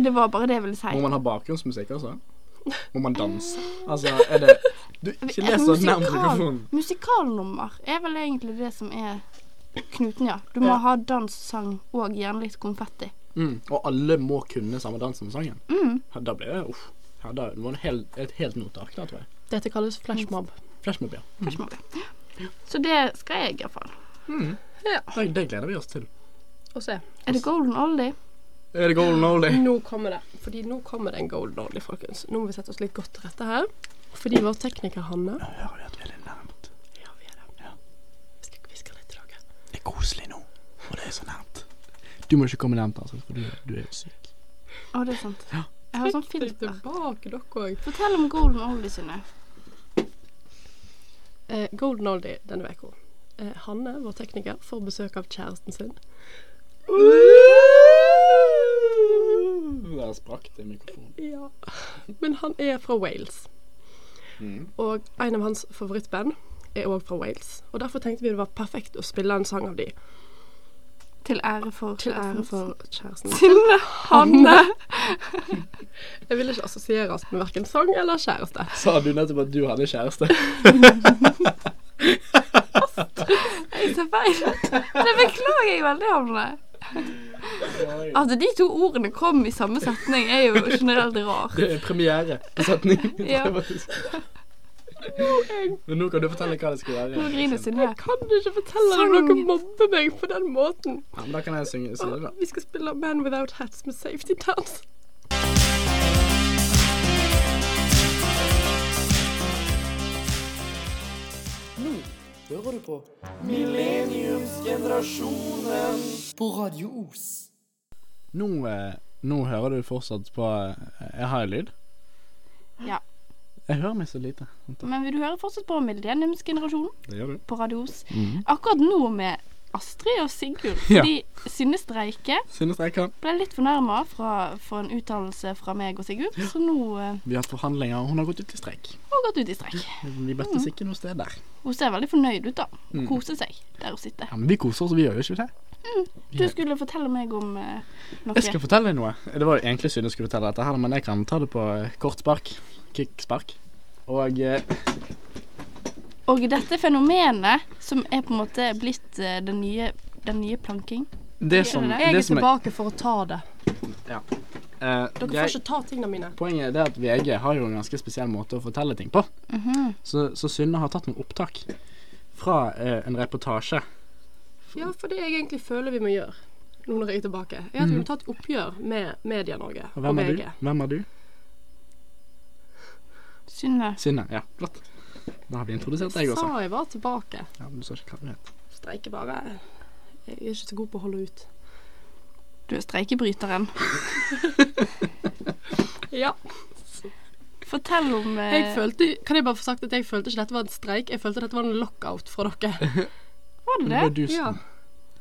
Det var bare det jeg ville si. Må man ha bakgrunnsmusikk også? Må man danse? Altså, er det Du, ikke les så nærmt mikrofonen. musikalnummer er vel egentlig det som er knuten, ja. Du må Ja. ha dans, sang og gjerne litt konfetti. Mm. Og alle må kunne samme dans som sangen. Mm. Da blir det uff. Ja, da det var det hel, et helt noteark, da, tror jeg. Dette kalles flashmob. Flashmob, ja. Flashmob, ja. Så det skal jeg iallfall. Mm. Ja. Det, det gleder vi oss til. Å se. Er det golden oldie? Er det golden oldie? Nå kommer det. Fordi nå kommer det en golden oldie, folkens. Nå må vi sette oss litt godt til rette her. Fordi vår tekniker Hanne Hører vi at vi er litt nærmt? Ja, vi er det. Ja. Vi skal hviske litt til dere. Det er koselig nå, og det er så nært. Du må ikke komme nærmt, altså, for du, du er syk. Å, det er sant. Jeg har sånn filter. tilbake, dere òg. Fortell om golden oldie, sine. Eh, golden oldie denne uka. Eh, Hanne, vår tekniker, får besøk av kjæresten sin. Der sprakk det i mikrofonen. Ja. Men han er fra Wales. Mm. Og en av hans favorittband er òg fra Wales. Og derfor tenkte vi det var perfekt å spille en sang av de. Til ære for Til ære for kjæresten. Til Hanne. Jeg vil ikke assosieres med verken sang eller kjæreste. Sa du nettopp at du hadde kjæreste? Jeg tar feil. Det beklager jeg veldig, Hanne. At de to ordene kom i samme setning, er jo generelt rart. Det er premiere på setningen. Ja. Men nå kan du fortelle hva det skal være. Nå griner Synne. Kan ikke fortelle når dere mobber meg på den måten? Ja, men da kan jeg synge si det, da. Vi skal spille Man Without Hats med Safety Dance. Nå hører du på Millenniumsgenerasjonen på Radio Os. Nå, eh, nå hører du fortsatt på eh, Jeg har en lyd. Ja. Jeg hører meg så lite. Men vil du høre fortsatt på Millenniumsgenerasjonen Det gjør du. på Radios. Mm. Akkurat nå med Astrid og Sigurd. Ja. Fordi Synne Streike Synne Streikan. ble litt fornærma for en uttalelse fra meg og Sigurd, så nå eh, Vi har hatt forhandlinger, og hun har gått ut i streik. Hun har gått ut i streik. Vi møttes ikke noe sted der. Hun ser veldig fornøyd ut, da. Hun Mm. koser seg der hun sitter. Ja, Men vi koser oss, vi gjør jo ikke det. Du skulle fortelle meg om uh, noe. Jeg skal fortelle deg noe. Det var jo egentlig Synne skulle fortelle dette her, men jeg kan ta det på eh, kort spark. Kickspark. Og eh, Og dette fenomenet som er på en måte blitt eh, den nye, den nye planking. det som, det? Jeg det er som er tilbake for å ta det. eh, Dere får ikke ta tingene mine. Poenget er det at VG har jo en ganske spesiell måte å fortelle ting på. Mhm. Så, så Synne har tatt noen opptak fra eh, en reportasje. Ja, for det jeg egentlig føler vi må gjøre nå når jeg er tilbake, er at vi må ta et oppgjør med Media-Norge Og og er du? Hvem er du? Synne. Synne. Ja, flott. Da har vi introdusert deg også. Sa jeg var tilbake. Ja, men du sa ikke hva du het. Streiker bare. Jeg er ikke så god på å holde ut. Du er streikebryteren. Ja. Fortell om eh, Jeg følte, kan jeg bare få sagt at jeg følte ikke dette var en streik, jeg følte dette var en lockout fra dere. Var det Det var du som Ja.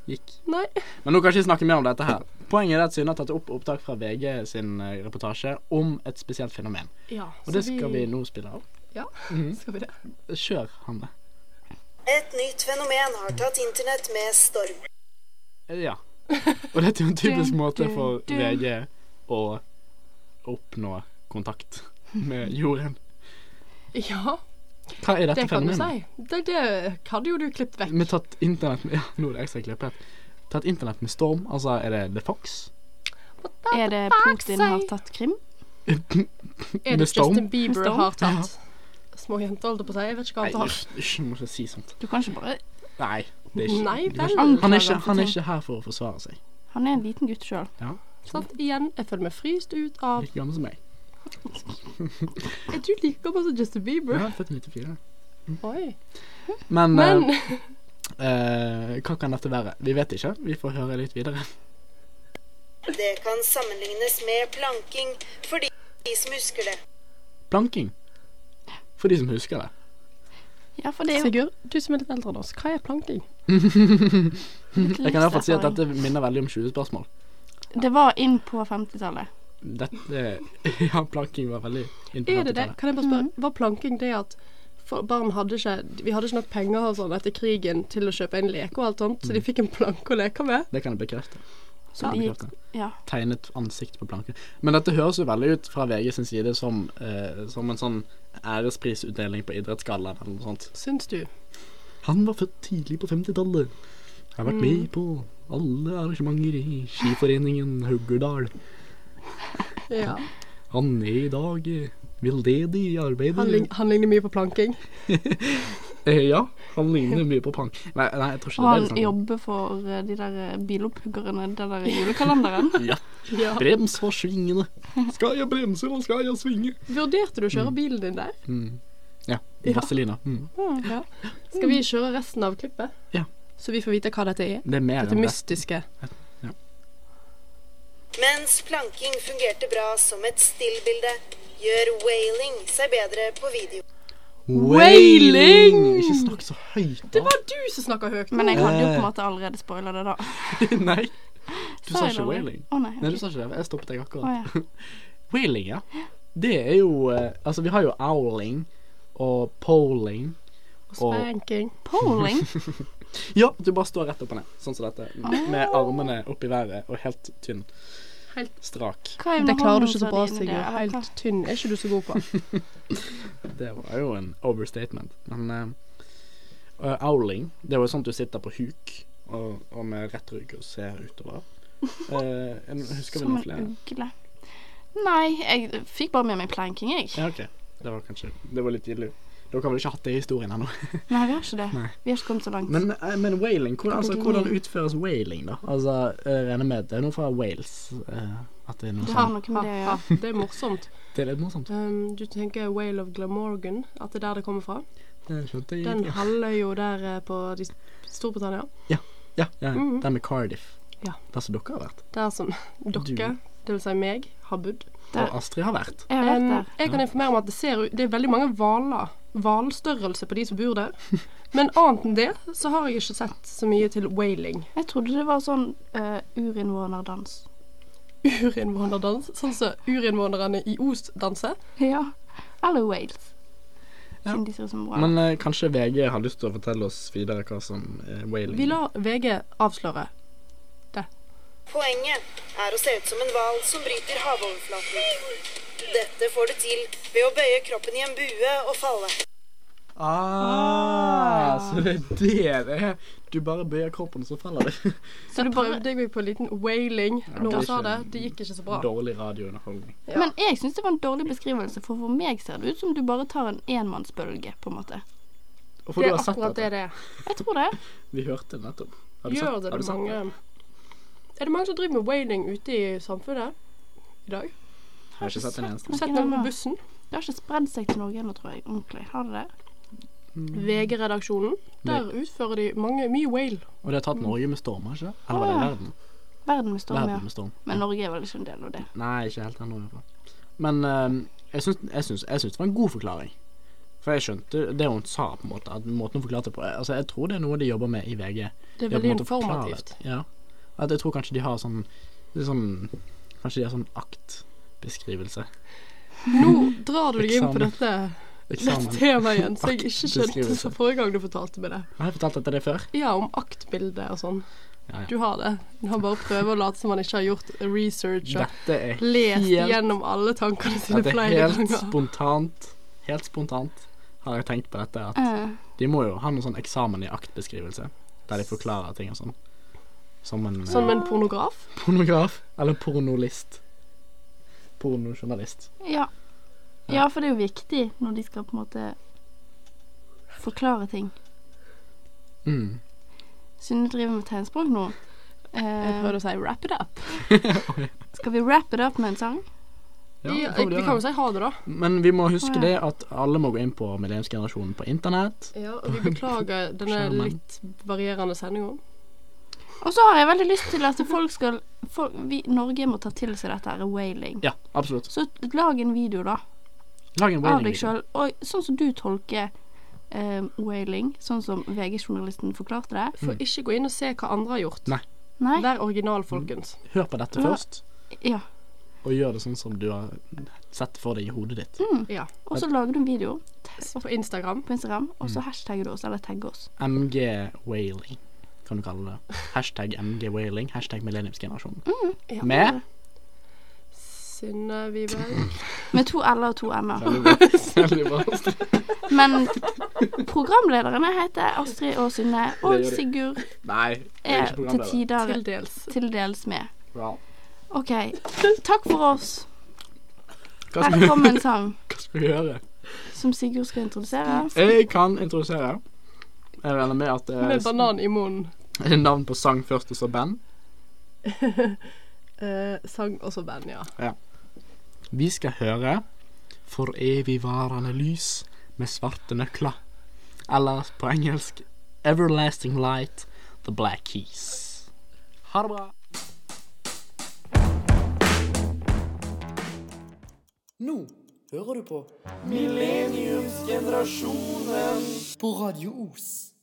gikk. Nei. Men nå kan jeg ikke snakke mer om dette her. Poenget er at Synne har tatt opp opptak fra VG sin eh, reportasje om et spesielt fenomen. Ja, Og det skal vi nå spille av. Ja, skal vi det? Kjør, Hanne. Et nytt fenomen har tatt internett med storm. Eh, Ja. Og dette er jo en typisk måte for. VG å oppnå kontakt med jorden. Ja, Hva er dette det kan du si. Det, det hadde jo du klippet vekk. Vi tatt internett med Ja, nå er det ekstra klippet. Tatt internett med storm. Altså, er det The Fox? Er det Putin har tatt Krim? Er det storm? Justin Bieber storm? har tatt små jenter, holdt jeg på å si? Jeg vet ikke hva han tar. Du må ikke si sånt. Du kan ikke bare Nei, det er ikke Nei, vel. ikke- han, er ikke, han er ikke her for å forsvare seg. Han er en liten gutt sjøl. Sant? Igjen, jeg føler meg fryst ut av Like gammel som meg. Er du like gammel som Justin Bieber? Ja, født i 94. Oi. Men, Men eh, eh, hva kan dette være? Vi vet ikke. Vi får høre litt videre. Det kan sammenlignes med planking for de som husker det. Planking. For de som husker det. Ja, for det er jo Sigurd, du som er litt eldre enn oss, hva er planking? Jeg kan i hvert fall si at dette minner veldig om 20 spørsmål. Det var inn på 50-tallet. Dette Ja, planking var veldig inn på Er det det? 50-tallet. Kan jeg bare spørre, var planking det at for barn hadde ikke Vi hadde ikke nok penger og sånn etter krigen til å kjøpe en leke og alt sånt, så de fikk en planke å leke med? Det kan jeg bekrefte. Så de bekrefte. Ja. Tegnet ansikt på planken. Men dette høres jo veldig ut fra VG sin side som, eh, som en sånn æresprisutdeling på Idrettsgallaen eller noe sånt. Syns du? Han var født tidlig på 50-tallet. Har vært med på alle arrangementer i Skiforeningen Haugerdal. Ja. Han er i dag eh, i arbeidet. Han, lign- han ligner mye på planking. Eh, ja, han ligner mye på planking. Nei, nei, jeg tror ikke Og det er han det sånn. jobber for eh, de der bilopphuggerne, biloppuggerne, den der julekalenderen. Ja. Ja. Brems for svingene. Skal jeg bremse, eller skal jeg svinge? Vurderte du å kjøre bilen din der? Mm. Ja. Ja. Mm. Ja. Skal vi kjøre resten av klippet? Ja. Så vi får vite hva dette er? Det er mer Dette mystiske. det. Mens planking fungerte bra som et stillbilde, gjør wailing seg bedre på video. Wailing! Ikke snakk så høyt, da. Det var du som snakka høyt. Men jeg hadde jo på Eh. en måte allerede spoila det, da. nei. Du sa sa ikke wailing. Å nei. Nei, du sa ikke det. Jeg stoppet deg Å akkurat. ja. Wailing, ja. Det er jo eh, Altså, vi har jo owling og polling. Spanking. Polling? Ja, du bare står rett opp og ned, sånn som dette. Med armene opp i været og helt tynn. Helt- Strak. Hva er Det klarer du ikke så bra, Sigurd. Helt tynn er ikke du så god på. Det var jo en overstatement. Men eh, eh, owling, det var jo sånn at du sitter på huk og, og med rett rygg og ser utover. Eh, en- husker vi Som en ugle. Nei, jeg fikk bare med meg planking, jeg. Ja, OK. Det var kanskje Det var litt tidlig. Dere har vel ikke hatt det i historien ennå? Nei, vi har ikke det. Nei. Vi har ikke kommet så langt. Men, eh, men whaling, hvordan, altså, hvordan utføres whaling, da? Altså, jeg regner med det er noe fra Wales. eh, at det er noe det har sånn. noe med det ja. Det er morsomt. Det er litt morsomt. Um, du tenker Whale of Glamorgan, at det er der det kommer fra? Det skjønte jeg Den ikke. halvøya der eh, på de, Storbritannia. Ja, ja, Mhm. den med Cardiff. Ja. Der som dere har vært. Der som dere, det vil si meg, har bodd. Der- Og Astrid har vært. Jeg har vært der. jeg kan informere om at det, ser, det er veldig mange hvaler. Hvalstørrelse på de som bor der. Men annet enn det så har jeg ikke sett så mye til whaling. Jeg trodde det var sånn uh, urinnvånerdans. Urinnvånerdans, sånn som urinnvånerne i Os danser. Ja. Eller Wales. Ja. Men uh, kanskje VG har lyst til å fortelle oss videre hva som er whaling. Vi lar VG avsløre. Poenget er å se ut som en hval som bryter havoverflaten. Dette får du til ved å bøye kroppen i en bue og falle. Ah, så det er det det er. Du bare bøyer kroppen, så faller det. så du prøvde jeg meg på en liten wailing når det hun sa det. Det gikk ikke så bra. Dårlig radiounderholdning. Ja. Men jeg syns det var en dårlig beskrivelse, for for meg ser det ut som du bare tar en enmannsbølge, på en måte. Og for Det du er akkurat det det er. Jeg tror det. Vi hørte det nettopp. Har du Gjør sett- det har du det sett mange Er det mange som driver med wailing ute i samfunnet i dag? Jeg har ikke sett en eneste. Har sett noen på bussen? Det har ikke spredd seg til Norge ennå, tror jeg. Ordentlig. Har det det? VG-redaksjonen. Der utfører de mange, mye whale. Og det har tatt Norge med storm, har ikke det? Eller var det verden? Verden med storm, ja. Verden med storm. Men Norge er vel ikke en del av det. Nei, ikke helt ennå. i hvert fall. Men uh, jeg syns, det var en god forklaring. For jeg skjønte det hun sa, på en måte. At måten hun forklarte på Altså, Jeg tror det er noe de jobber med i VG. Det er veldig informativt. Ja. At jeg tror kanskje de har sånn, sånn Kanskje de har sånn aktbeskrivelse. Nå drar du deg inn på dette, Eksamen. dette temaet igjen, så jeg ikke skjønte det så forrige gang du fortalte meg det. Har jeg fortalt dette det før? Ja, om aktbilde og sånn. Ja, ja. Du har det. Du har bare prøvd å late som man ikke har gjort research og lest helt gjennom alle tankene sine Dette er flere helt spontant. Helt spontant har jeg tenkt på dette. At uh. de må jo ha noen sånn eksamen i aktbeskrivelse. Der de forklarer ting og sånn. Som en Som eh, en pornograf. pornograf. Eller pornolist. Pornojournalist. ja. ja, for det er jo viktig når de skal på en måte forklare ting. Mm. Synne driver med tegnspråk nå. Jeg Eh, prøvde å si wrap it up. skal vi wrap it up med en sang? Ja, vi, vi kan jo si ha det, da. Men vi må huske det at alle må gå inn på Millenniumsgenerasjonen på internett. Ja, og vi beklager denne litt varierende sendinga. Og så har jeg veldig lyst til at folk skal folk, vi, Norge må ta til seg dette her whaling. Ja, absolutt. Så lag en video, da. Lag en Av deg sjøl. Og sånn som du tolker eh, whaling, sånn som VG-journalisten forklarte det. For ikke gå inn og se hva andre har gjort. Nei. Nei? Vær original, folkens. Hør på dette først, Ja. og gjør det sånn som du har sett for deg i hodet ditt. Ja. Og så lager du en video På Instagram. på Instagram, og Mm. så hashtagger du oss, eller tagger oss. MG Whaling, kan du kalle det. Hashtag MG Whaling, hashtag Millenniumsgenerasjonen. Ja. Med Synne Wiberg. Med to l-er og to bra. Men programlederne heter Astrid og Synne, og. Sigurd Nei, er er til tider Til dels. til dels med. Wow. OK. Takk for oss. Velkommen Her kommer en sang hva skal vi gjøre? som Sigurd skal introdusere. Jeg kan introdusere. Jeg regner med at det Med banan i munnen. Er navn på sang først, og så band. Eh, sang og så band, ja. Vi skal høre For evigvarende lys med svarte nøkler. Eller på engelsk Everlasting Light, The Black Keys. Ha det bra. Nå hører du på Millenniumsgenerasjonen på Radio Os.